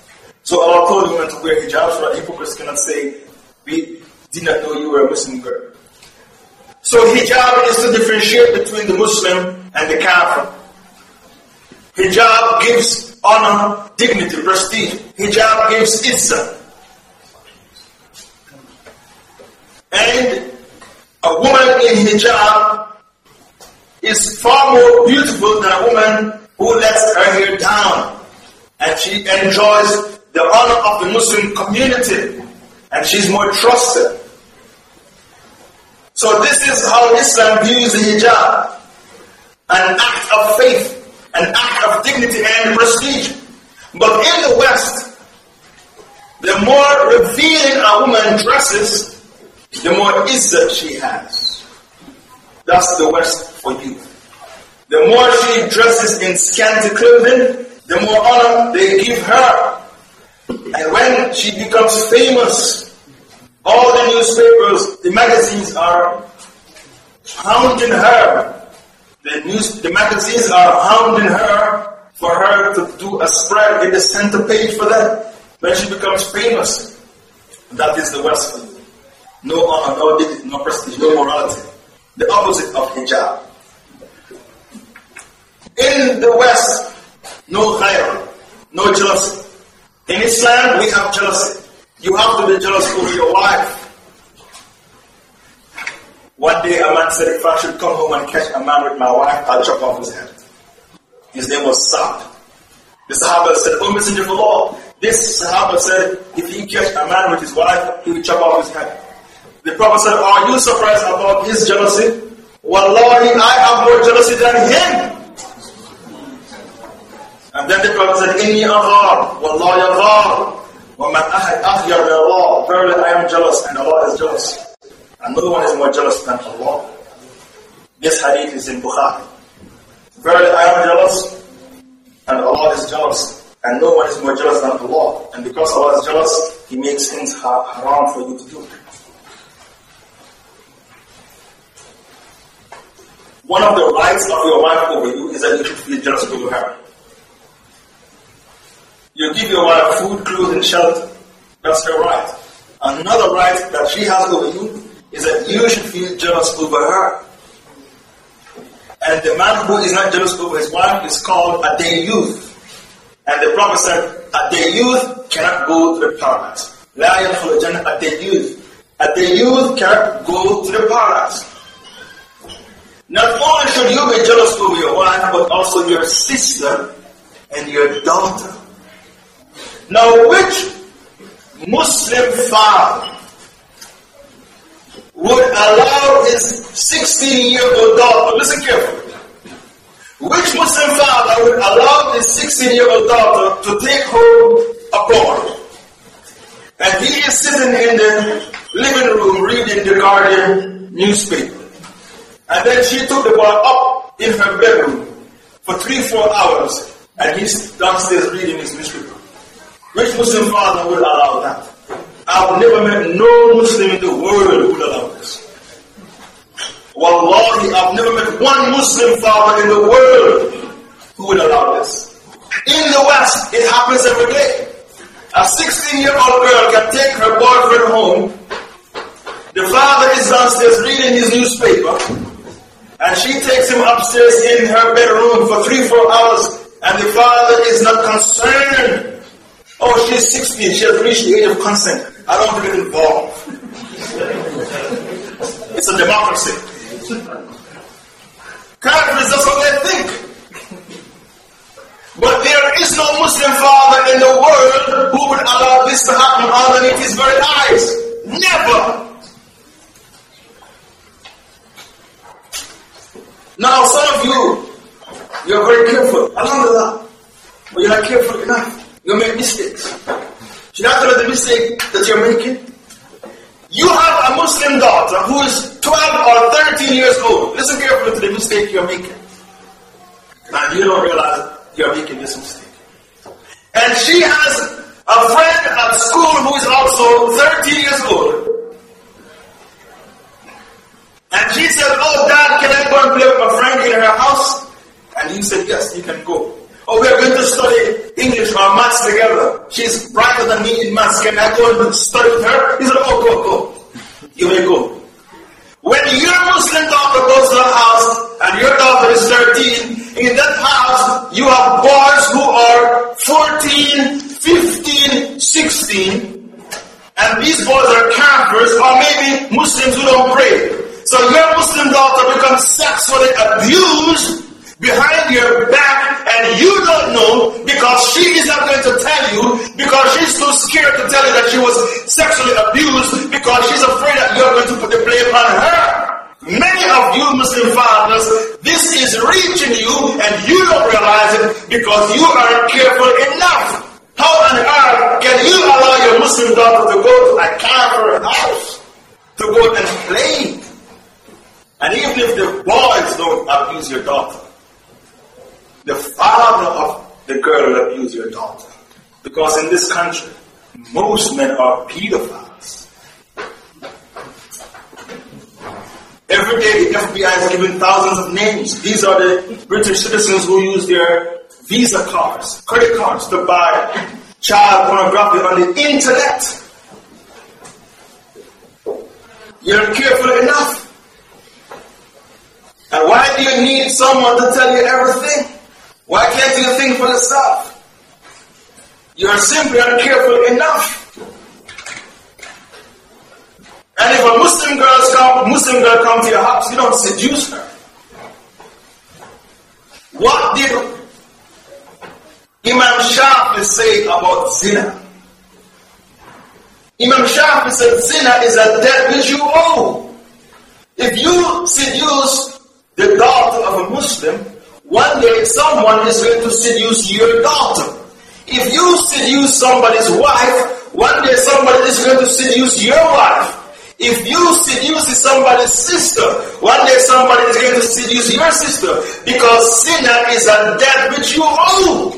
So Allah told women to wear hijab so that hypocrites cannot say, we did not know you were a Muslim girl. So hijab is to differentiate between the Muslim and the kafir. Hijab gives honor, dignity, prestige. Hijab gives izzah. And a woman in hijab is far more beautiful than a woman who lets her hair down. And she enjoys the honor of the Muslim community. And she's more trusted. So this is how Islam views the hijab. An act of faith, an act of dignity and prestige. But in the West, the more revealing a woman dresses, the more izzat she has. That's the West for you. The more she dresses in scanty clothing, the more honor they give her. And when she becomes famous, all the newspapers, the magazines are hounding her. The news, the magazines are hounding her for her to do a spread in the center page for that. When she becomes famous, that is the West. No honor, no dignity, no prestige, no morality. The opposite of hijab. In the West, no ghayrah, no jealousy. In Islam, we have jealousy. You have to be jealous over your wife. One day a man said, If I should come home and catch a man with my wife, I'll chop off his head. His name was Sa'd. The Sahaba said, O oh, Messenger of Allah, this Sahaba said, If he catch a man with his wife, he will chop off his head. The Prophet said, Are you surprised about his jealousy? Wallahi, I have more jealousy than him. And then the Prophet said, Inni aghar, wallahi aghar, wa man ahad Allah. Verily, I am jealous, and Allah is jealous. And no one is more jealous than Allah. This hadith is in Bukhari. Verily I am jealous and Allah is jealous. And no one is more jealous than Allah. And because Allah is jealous, He makes things haram for you to do. One of the rights of your wife over you is that you should feel jealous over her. You give your wife food, clothing, shelter. That's her right. Another right that she has over you is that you should feel jealous over her. And the man who is not jealous over his wife is called a dayyuth. And the Prophet said, a dayyuth cannot go to the paradise. La a dayyuth. A dayyuth cannot go to the paradise. Not only should you be jealous over your wife, but also your sister and your daughter. Now, which Muslim father would allow his 16 year old daughter, listen carefully, which Muslim father would allow his 16 year old daughter to take home a boy? And he is sitting in the living room reading the Guardian newspaper. And then she took the boy up in her bedroom for three, four hours, and he's downstairs reading his newspaper. Which Muslim father would allow that? I've never met no Muslim in the world who would allow this. Wallahi, I've never met one Muslim father in the world who would allow this. In the West, it happens every day. A 16 year old girl can take her boyfriend home. The father is downstairs reading his newspaper. And she takes him upstairs in her bedroom for three, four hours, and the father is not concerned. Oh, she's 16, she has reached the age of consent. I don't get involved. it's a democracy. Catholics, that's what they think. But there is no Muslim father in the world who would allow this to happen underneath his very eyes. Never. Now, some of you, you're very careful. Alhamdulillah. But you're not careful enough. You make mistakes. Should I tell the mistake that you're making? You have a Muslim daughter who is 12 or 13 years old. Listen carefully to the mistake you're making. And you don't realize you're making this mistake. And she has a friend at school who is also 13 years old. And she said, Oh, Dad, can I go and play with my friend in her house? And he said, Yes, you can go. Oh, we are going to study English or maths together. She's brighter than me in maths. Can I go and study with her? He said, Oh, go, go. You may go. When your Muslim daughter goes to the house and your daughter is 13, in that house you have boys who are 14, 15, 16, and these boys are campers or maybe Muslims who don't pray. So your Muslim daughter becomes sexually abused behind your back and you don't know because she is not going to tell you because she's too scared to tell you that she was sexually abused because she's afraid that you're going to put the blame on her. Many of you Muslim fathers, this is reaching you and you don't realize it because you aren't careful enough. How on earth can you allow your Muslim daughter to go to a Kafir house to go and play? And even if the boys don't abuse your daughter, the father of the girl will abuse your daughter. Because in this country, most men are pedophiles. Every day the FBI is giving thousands of names. These are the British citizens who use their Visa cards, credit cards to buy child pornography on the internet. You're careful enough. And why do you need someone to tell you everything? Why can't you think for yourself? You are simply uncareful enough. And if a Muslim girl come, Muslim girl come to your house, you don't seduce her. What did Imam Shafi say about zina? Imam Shafi said zina is a debt which you owe. If you seduce the daughter of a Muslim, one day someone is going to seduce your daughter. If you seduce somebody's wife, one day somebody is going to seduce your wife. If you seduce somebody's sister, one day somebody is going to seduce your sister because zina is a debt which you owe.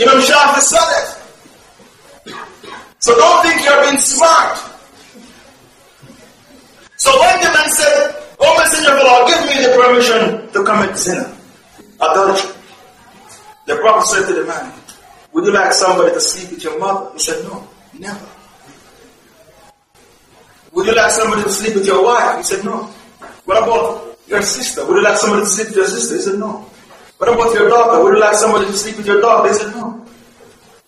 Imam Shafi said it. So don't think you're being smart. So when the man said, Oh Messenger of Allah, give me the permission to commit sin adultery. The Prophet said to the man, Would you like somebody to sleep with your mother? He said, No, never. Would you like somebody to sleep with your wife? He said, No. What about your sister? Would you like somebody to sleep with your sister? He said, No. What about your daughter? Would you like somebody to sleep with your daughter? He said, No.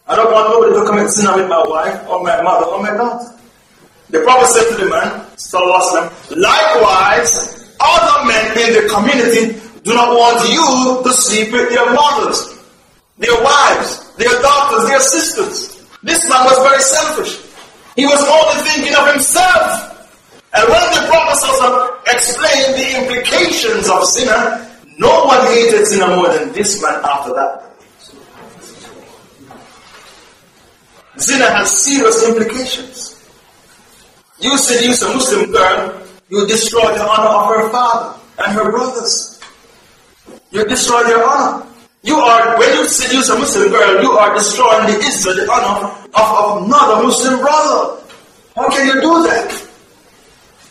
I don't want nobody to commit sin with my wife or my mother or my daughter. The Prophet said to the man, Sallallahu likewise, other men in the community do not want you to sleep with their mothers, their wives, their daughters, their sisters. This man was very selfish. He was only thinking of himself. And when the Prophet explained the implications of zina, no one hated zina more than this man after that. Zina has serious implications. You seduce a Muslim girl, you destroy the honor of her father and her brothers. You destroy their honor. You are, when you seduce a Muslim girl, you are destroying the izzah, the honor of, another Muslim brother. How can you do that?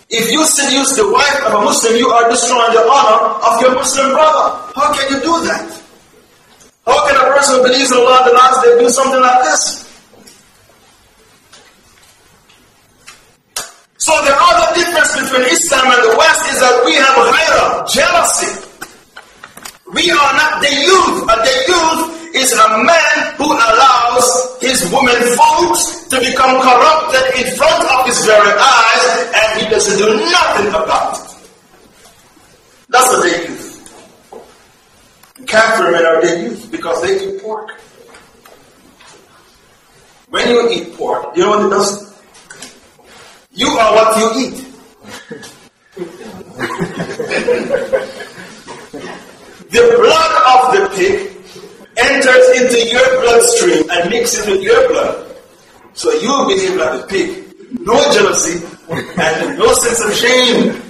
If you seduce the wife of a Muslim, you are destroying the honor of your Muslim brother. How can you do that? How can a person who believes in Allah the last day do something like this? So the other difference between Islam and the West is that we have ghayrah, jealousy. We are not dayyuth, but the youth is a man who allows his woman folks to become corrupted in front of his very eyes and he doesn't do nothing about it. That's what they. Kafir men are dayyuth because they eat pork. When you eat pork, you know what it does? You are what you eat. the blood of the pig enters into your bloodstream and mixes with your blood. So you behave like a pig. No jealousy and no sense of shame.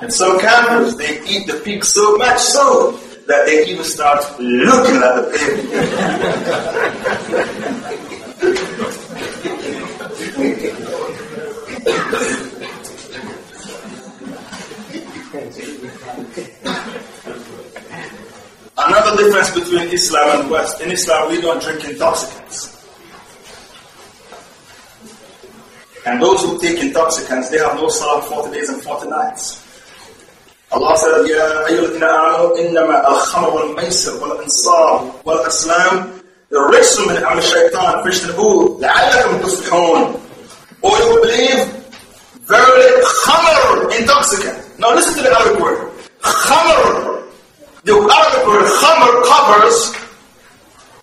And some campers, they eat the pig so much so that they even start looking at the pig. Another difference between Islam and West. In Islam, we don't drink intoxicants. And those who take intoxicants, they have no salah 40 days and 40 nights. Allah said, يا أيها الذين آمنوا إنما الخمر والميسر والأنصار والأسلام رجس من عمل الشيطان فاجتنبوه لعلكم تصلحون. Or you will believe, verily, khamr, intoxicant. Now listen to the Arabic word. Khamr. the Arabic word khamr covers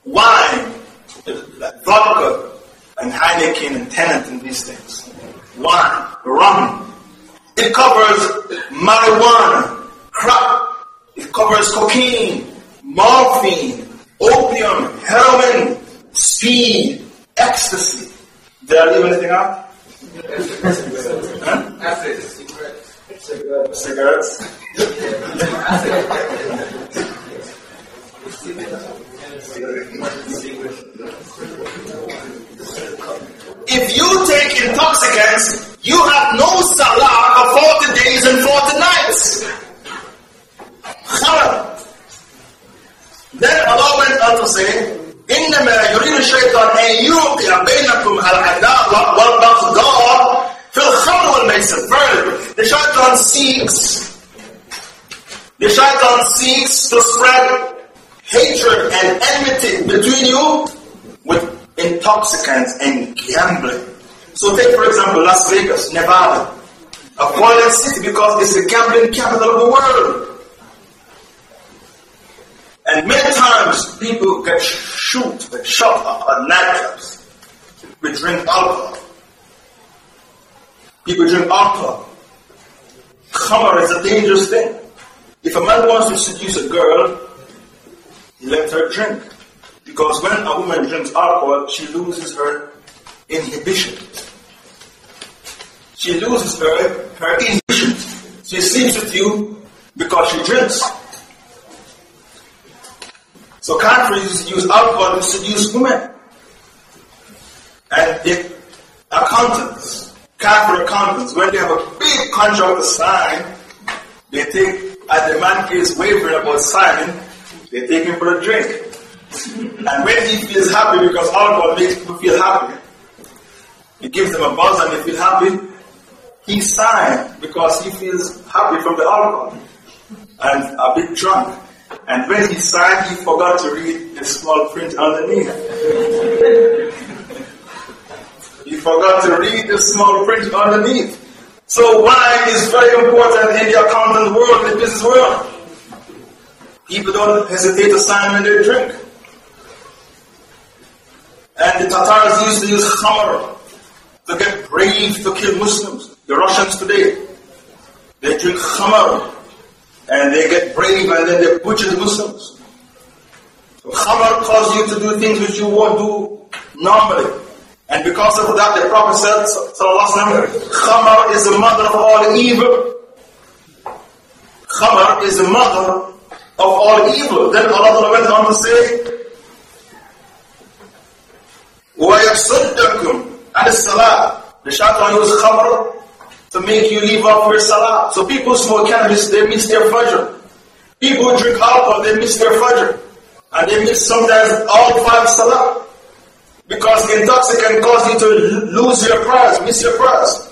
wine, like vodka, and Heineken and Tennent and these things. Wine, rum, it covers marijuana, crack. It covers cocaine, morphine, opium, heroin, speed, ecstasy. Did I leave anything out? huh? Acid. Cigarettes. Cigarettes. if you take intoxicants, you have no salah of 40 days and 40 nights. Then Allah went on to say, إنما يريد الشيطان أن يوقع بينكم العداوة والبغضاء في الخمر والميسر. Further, the shaitan seeks, the shaitan seeks to spread hatred and enmity between you with intoxicants and gambling. So take for example Las Vegas, Nevada, a violent city because it's the gambling capital of the world. And many times people get shoot, get shot at nightclubs. We drink alcohol. People drink alcohol. Khamr is a dangerous thing. If a man wants to seduce a girl, he let her drink. Because when a woman drinks alcohol, she loses her inhibition. She loses her, her inhibition. She sleeps with you because she drinks. So countries use alcohol to seduce women. And the accountants, Catholic accountants, when they have a big contract to sign, they take, as the man is wavering about signing, they take him for a drink. and when he feels happy, because alcohol makes people feel happy, it gives them a buzz and they feel happy. He signed because he feels happy from the alcohol and a bit drunk. And when he signed, he forgot to read the small print underneath. Forgot to read the small print underneath. So wine is very important in the accountant world, in the business world. People don't hesitate to sign when they drink. And the Tatars used to use khamr to get brave to kill Muslims. The Russians today, they drink khamr and they get brave and then they butcher the Muslims. So khamr causes you to do things which you won't do normally. And because of that, the Prophet said, Khamr is the mother of all evil. Khamr is the mother of all evil. Then Allah went on to say, وَيَصُدَّكُمْ عَنِ Salah?" The shaitan used khamr to make you leave off your salah. So people smoke cannabis, they miss their fajr. People drink alcohol, they miss their fajr. And they miss sometimes all five salah. Because intoxicant cause you to lose your prayers, miss your prayers.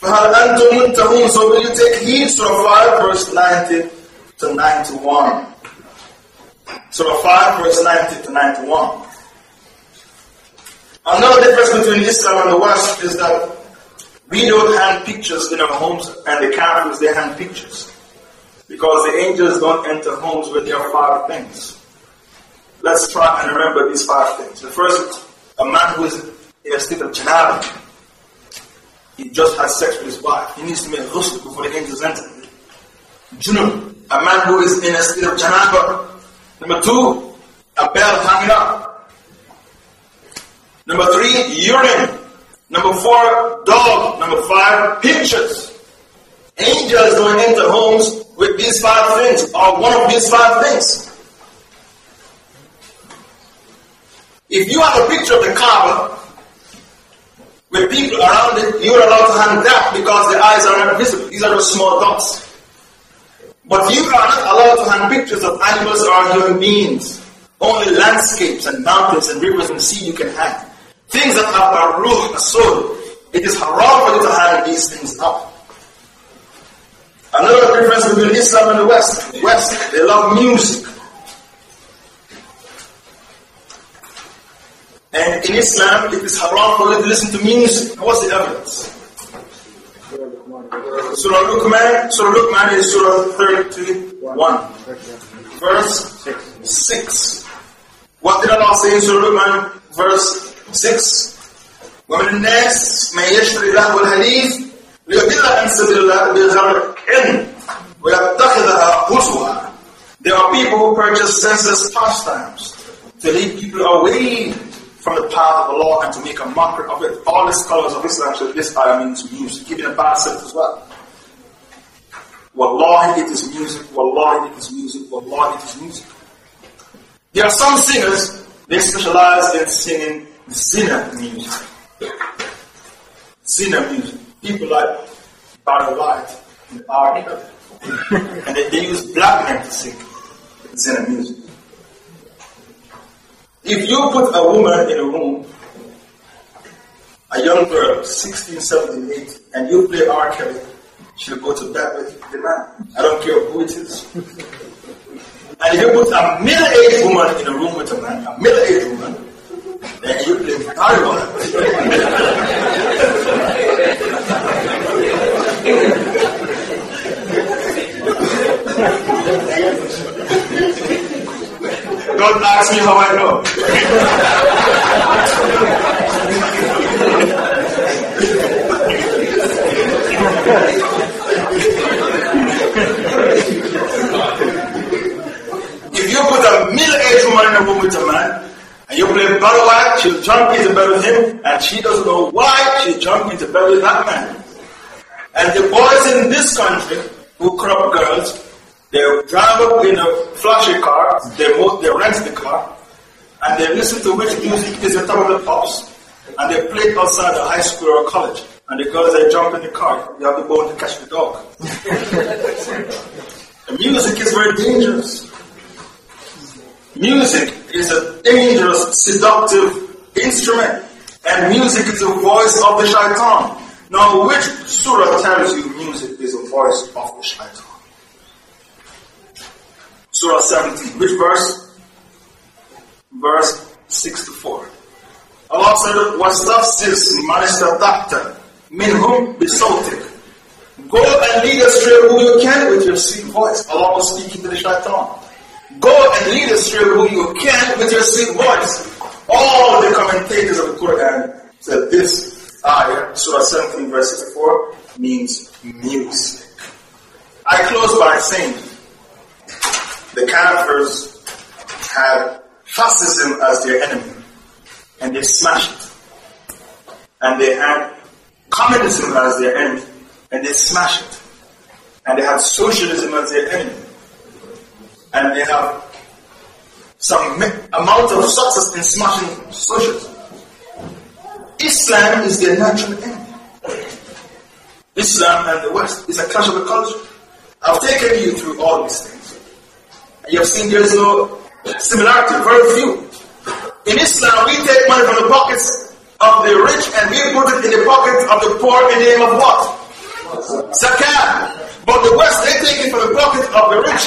فَهَلْ أَنْتُمْ مُنْتَهُونَ So will you take heed? Surah 5 verse 90 to 91. Surah 5 verse 90 to 91. Another difference between Islam and the West is that we don't hang pictures in our homes and the Catholics, they hang pictures. Because the angels don't enter homes with their five things. Let's try and remember these five things. The first, a man who is in a state of janaba. he just had sex with his wife. He needs to make ghusl before the angels enter. Junub, a man who is in a state of janaba. Number two, a bell hanging up. Number three, urine. Number four, dog. Number five, pictures. Angels don't enter homes with these five things, or one of these five things. If you have a picture of the Kaaba with people around it, you're allowed to hang that because the eyes are not visible. These are just small dots. But you are not allowed to hang pictures of animals or human beings. Only landscapes and mountains and rivers and sea you can hang. Things that have a ruh, a soul. It is haram for you to hang these things up. Another difference between Islam and the West. West, they love music. And in Islam, it is haram for you to listen to music. What's the evidence? Surah Luqman, Surah Luqman is Surah 31, verse 6. What did Allah say in Surah Luqman, verse 6? ومن الناس من يشتري له الحديث ليضل عن سبيل الله بغير علم ويتخذها هزوا There are people who purchase senseless pastimes to lead people away from the path of the law and to make a mockery of it. All the scholars of Islam say this ayah means music, giving a bad sense as well. Wallahi, it is music. Wallahi, it is music. Wallahi, it is music. There are some singers, they specialize in singing zina music. Zina music. People like Barry White and R. and they, they use black men to sing zina music. If you put a woman in a room, a young girl, 16, 17, 18, and you play R. Kelly, she'll go to bed with the man. I don't care who it is. And if you put a middle-aged woman in a room with a man, a middle-aged woman, then you play very Don't ask me how I know. if you put a middle-aged woman in a room with a man, and you play Barry White, she'll into bed with him, and she doesn't know why she jumped into bed with that man. And the boys in this country who crop girls, they drive up in a flashy car, they, they rent the car, and they listen to which music is the top of the pops, and they play it outside the high school or college. And the girls, they jump in the car, you have to go to catch the dog. the music is very dangerous. Music is a dangerous, seductive instrument, and music is the voice of the shaitan. Now, which surah tells you music is a voice of the shaitan? Surah 17. Which verse? Verse 64. Allah said, وَاسْتَفْسِسْ مَنِ اسْتَطَعْتَ مِنْهُمْ بِصَوْتِكَ Go and lead astray who you can with your sweet voice. Allah was speaking to the shaitan. Go and lead astray who you can with your sweet voice. All the commentators of the Quran said this ayah, Surah 17 verse 64, means music. I close by saying, the Kafirs had fascism as their enemy, and they smashed it. And they had communism as their enemy, and they smashed it. And they had socialism as their enemy, and they have some amount of success in smashing socialism. Islam is their natural enemy. Islam and the West is a clash of the culture. I've taken you through all these things. And you have seen there is no similarity, very few. In Islam, we take money from the pockets of the rich and we put it in the pockets of the poor in the name of what? Zakat. But the West, they take it from the pockets of the rich,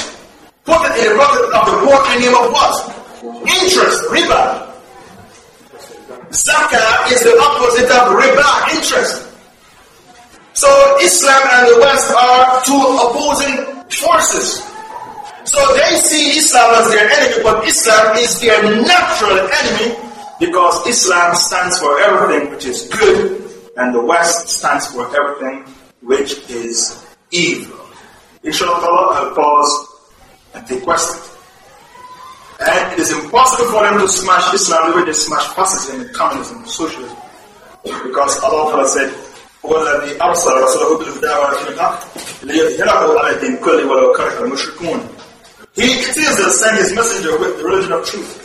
put it in the pocket of the poor in the name of what? Interest, riba. Zakah is the opposite of riba, interest. So Islam and the West are two opposing forces. So they see Islam as their enemy, but Islam is their natural enemy because Islam stands for everything which is good and the West stands for everything which is evil. Inshallah, I'll pause and take questions. And it is impossible for them to smash Islam the way they smash fascism and communism and socialism. Because Allah said, هو الذي أرسل رسوله بالهدى ودين الحق ليظهره على الدين كله ولو كره المشركون. he is that sent his messenger with the religion of truth,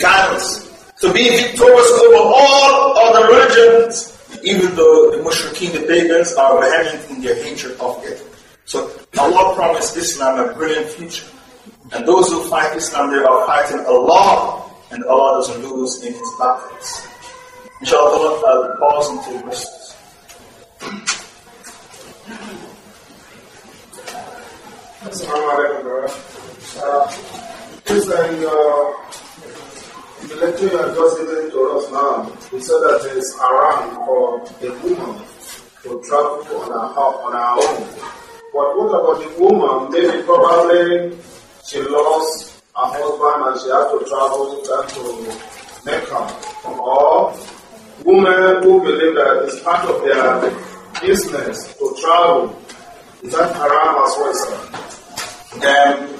guidance, to be victorious over all other religions, even though the mushrikeen, the pagans, are vehement in their hatred of it. So Allah promised Islam a brilliant future. And those who fight Islam, they are fighting Allah, and Allah doesn't lose in his battles. Inshallah, I'll uh, pause take questions. Assalamu alaikum, uh, in, uh, in the lecture you are just giving to us now, you said that it's haram for a woman to travel on her, on her own. But what about the woman? Maybe probably she lost her husband and she has to travel to Mecca. Or women who believe that it's part of their business to travel. Is that haram as well? Um,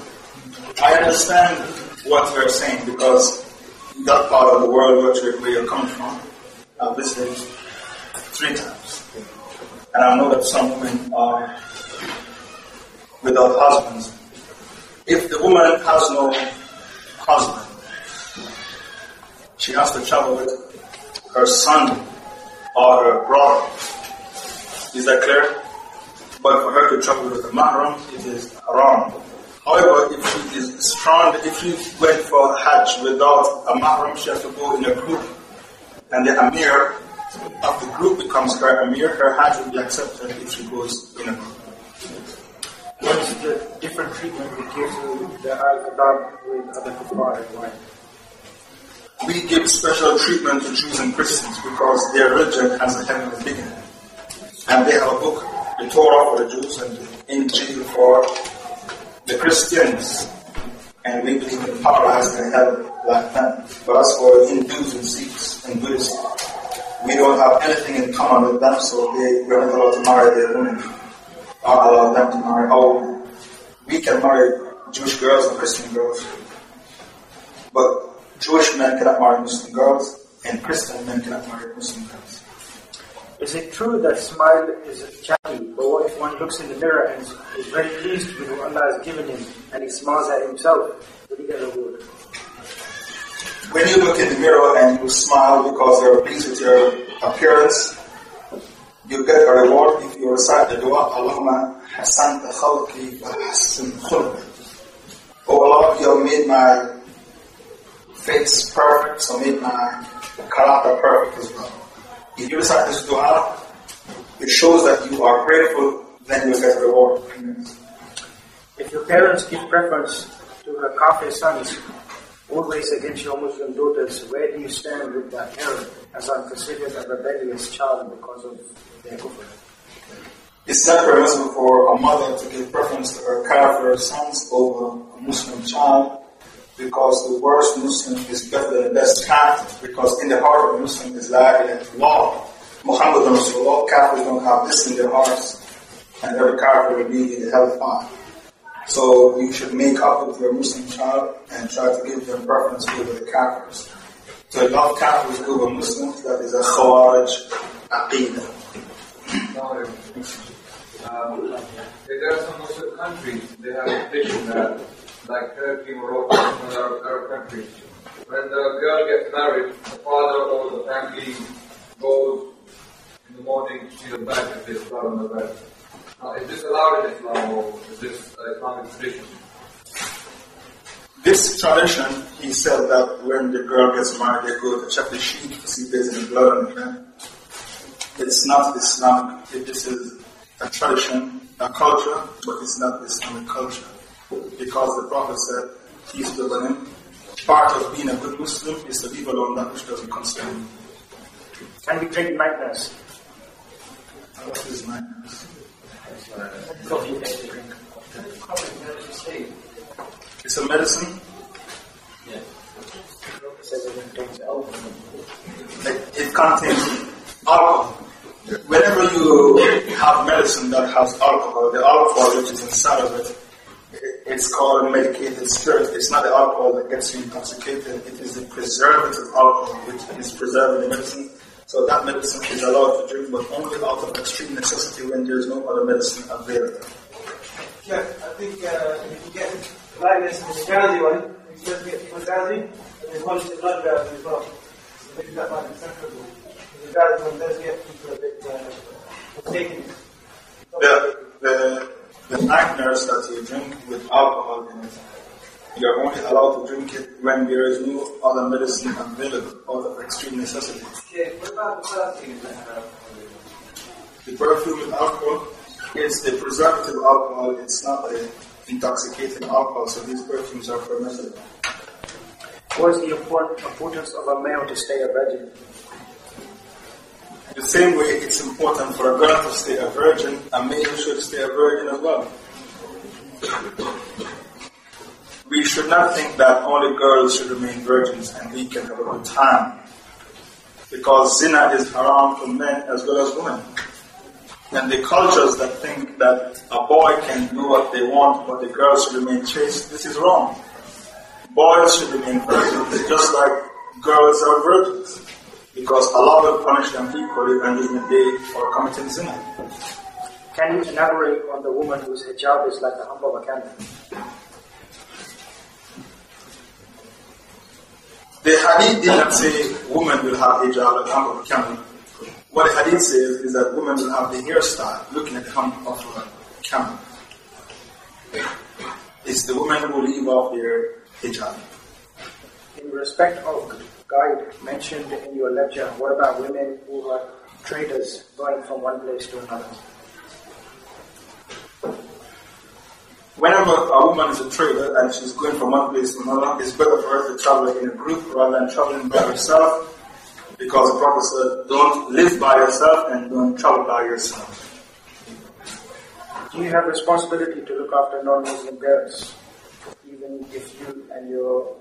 I understand what you're saying because that part of the world where you're coming from, I've visited three times. And I know that some women are without husbands. If the woman has no husband, she has to travel with her son or her brother. Is that clear? But for her to travel with a mahram, it is haram. However, if she is strong, if she went for Hajj without a mahram, she has to go in a group. And the Amir of the group becomes her Amir, her Hajj will be accepted if she goes in a group. What is the different treatment we give to the Al-Qadar with other kuffar? Why? We give special treatment to Jews and Christians because their religion has a heavenly beginning. And they have a book, the Torah for the Jews and the Injil for the Christians. And we in paradise and hell like that. But as for Hindus and Sikhs and Buddhists, we don't have anything in common with them, so they, we're not allowed to marry their women. Not allow them to marry our women. We can marry Jewish girls and Christian girls. But Jewish men cannot marry Muslim girls, and Christian men cannot marry Muslim girls. Is it true that smile is chatty, but what if one looks in the mirror and is, very pleased with what Allah has given him and he smiles at himself? Will he get a reward? When you look in the mirror and you smile because you're pleased with your appearance, you get a reward if you recite the dua, Allahumma hasanta khalqi wa hassan khulqi. Oh Allah, you have made my face perfect, so make my character perfect as well. If you recite this dua, it shows that you are grateful, then you get reward. If your parents give preference to her kafir sons, always against your Muslim daughters, where do you stand with that error as I'm considered a rebellious child because of their kufr? It's not permissible for a mother to give preference to her kafir sons over a Muslim child because the worst Muslim is better than the best Kafir, because in the heart of a Muslim is La ilaha illallah. Muhammad Rasulullah, Kafirs don't have this in their hearts, and every Kafir will be in the hellfire. So you should make up with your Muslim child and try to give them preference over the Kafirs. So love Kafirs over Muslims, that is a Khawarij Aqidah. Um, there are some Muslim countries, they have a tradition that like Turkey, Morocco, and Arab, Arab countries. When the girl gets married, the father or the family goes in the morning to see the bed if there's blood on the bed. Now, is this allowed in Islam or is this Islamic tradition? This tradition, he said that when the girl gets married, they go to check the sheet to see if there's any blood on the. It's not Islamic. This is a tradition, a culture, but it's not Islamic culture because the Prophet said, peace be upon him, part of being a good Muslim is to leave alone that which doesn't concern you. Can we drink Night Nurse? What is Night Nurse? Coffee makes you drink. It's a medicine. It says it contains alcohol. It, it contains alcohol. Whenever you have medicine that has alcohol, the alcohol which is inside of it, it's called medicated spirit. It's not the alcohol that gets you intoxicated. It is the preservative alcohol which is preserving the medicine. So that medicine is allowed to drink, but only out of extreme necessity when there is no other medicine available. Yeah, I think uh, if you get blindness in the drowsy one, you just get people drowsy, and there's one that's not drowsy as well. So maybe that might be preferable. The drowsy one does get people a bit uh, taken. The, the, Night Nurse that you drink with alcohol in it, you're only allowed to drink it when there is no other medicine available out of extreme necessity. Okay, what about the perfume uh, The perfume with alcohol is the preservative alcohol, it's not the intoxicating alcohol, so these perfumes are permissible. What is the importance of a male to stay a virgin? The same way it's important for a girl to stay a virgin, a male should stay a virgin as well. We should not think that only girls should remain virgins and we can have a good time. Because zina is haram for men as well as women. And the cultures that think that a boy can do what they want, but the girls should remain chaste, this is wrong. Boys should remain virgins, just like girls are virgins. Because Allah will punish them equally on Judgment Day for committing zina. Can you elaborate on the woman whose hijab is like the hump of a camel? The hadith did not say women will have hijab like the hump of a camel. What the hadith says is that women will have the hairstyle looking at the hump of a camel. It's the women who will leave off their hijab. In respect of guide mentioned in your lecture, what about women who are traders going from one place to another? Whenever a woman is a trader and she's going from one place to another, it's better for her to travel in a group rather than traveling by herself because the Prophet said, don't live by yourself and don't travel by yourself. Do you have responsibility to look after non-Muslim girls, even if you and your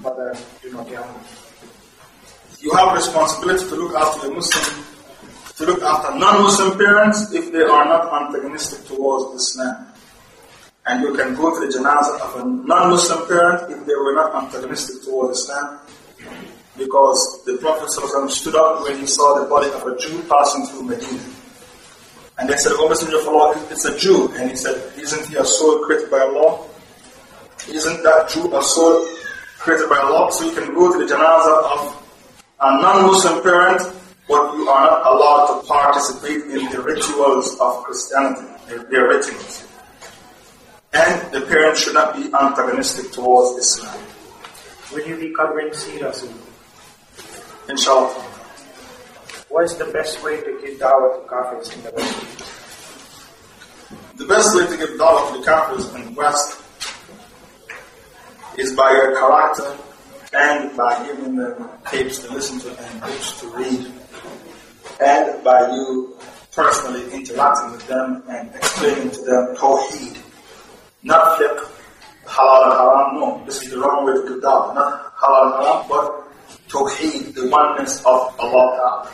mother do not get? You have responsibility to look after the Muslim, to look after non-Muslim parents if they are not antagonistic towards Islam. And you can go to the janazah of a non-Muslim parent if they were not antagonistic towards Islam. Because the Prophet stood up when he saw the body of a Jew passing through Medina. And they said, O Messenger of Allah, it's a Jew. And he said, Isn't he a soul created by Allah? Isn't that Jew a soul created by Allah? So you can go to the janazah of a non-Muslim parent, but you are not allowed to participate in the rituals of Christianity, their, their rituals. And the parent should not be antagonistic towards Islam. Will you be covering Sira soon? Inshallah. What is the best way to give dawah to Kafirs in the West? The best way to give dawah to the Kafirs in the West is by your character and by giving them tapes to listen to and books to read, and by you personally interacting with them and explaining to them Tawheed. Not fiqh, halal and haram, no. This is the wrong way to give dawah. Not halal and haram, but Tawheed, the oneness of Allah.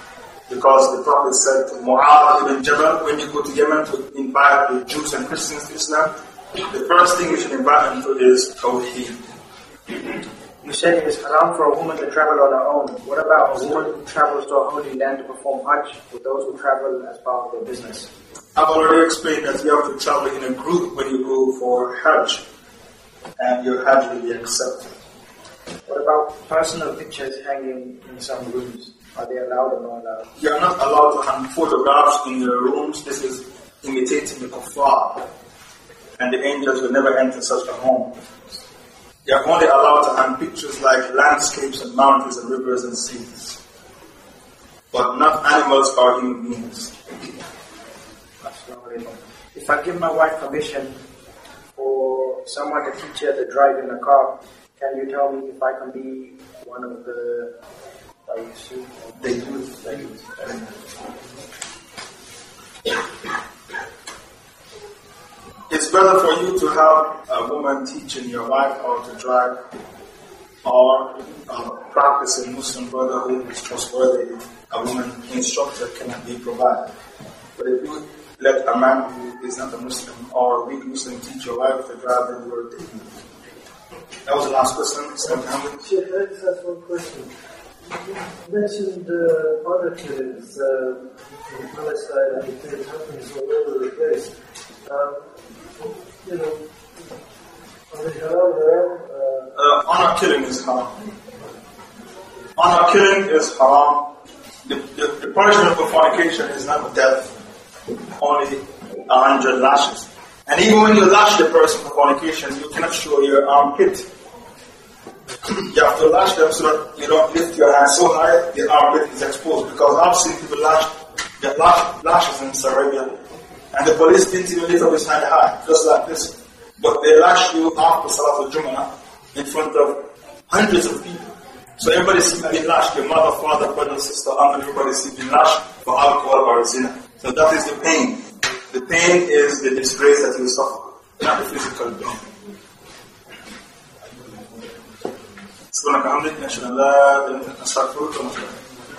Because the Prophet said to Mu'adh ibn Jabal, when you go to Yemen to invite the Jews and Christians to Islam, the first thing you should invite them to is Tawheed. You said it is haram for a woman to travel on her own. What about a woman who travels to a holy land to perform Hajj with those who travel as part of their business? I've already explained that you have to travel in a group when you go for Hajj, and your Hajj will be accepted. What about personal pictures hanging in some rooms? Are they allowed or not allowed? You are not allowed to hang photographs in your rooms. This is imitating the kuffar, and the angels will never enter such a home. You are only allowed to hang pictures like landscapes and mountains and rivers and seas, but not animals or human beings. If I give my wife permission for someone to teach her to drive in a car, can you tell me if I can be one of the are you sure? They do. It's better for you to have a woman teaching your wife how to drive or uh, practicing Muslim brotherhood is trustworthy, a woman instructor cannot be provided. But if you let a man who is not a Muslim or a weak Muslim teach your wife to drive, then you're taking That was the last question. Sheikh, I just have one question. You mentioned uh, killings uh, in Palestine and it happens all over the place. Um, you know? Uh, honor killing is haram. Honor killing is haram. The, the, the punishment for fornication is not death, only a hundred lashes. And even when you lash the person for fornication, you cannot show your armpit. You have to lash them so that you don't lift your hand so high the armpit is exposed. Because seen people lash, get lash, lashes in Saudi Arabia, and the police didn't even lift up his hand high, just like this. But they lash you after Salat al-Jumu'ah in front of hundreds of people. So everybody sees being lashed, your mother, father, brother, sister, uncle, everybody sees being lashed for alcohol or zina. So that is the pain. The pain is the disgrace that you suffer, not the physical pain. سبحانك وبحمدك نشهد ان لا اله الا انت نستغفرك ونتوب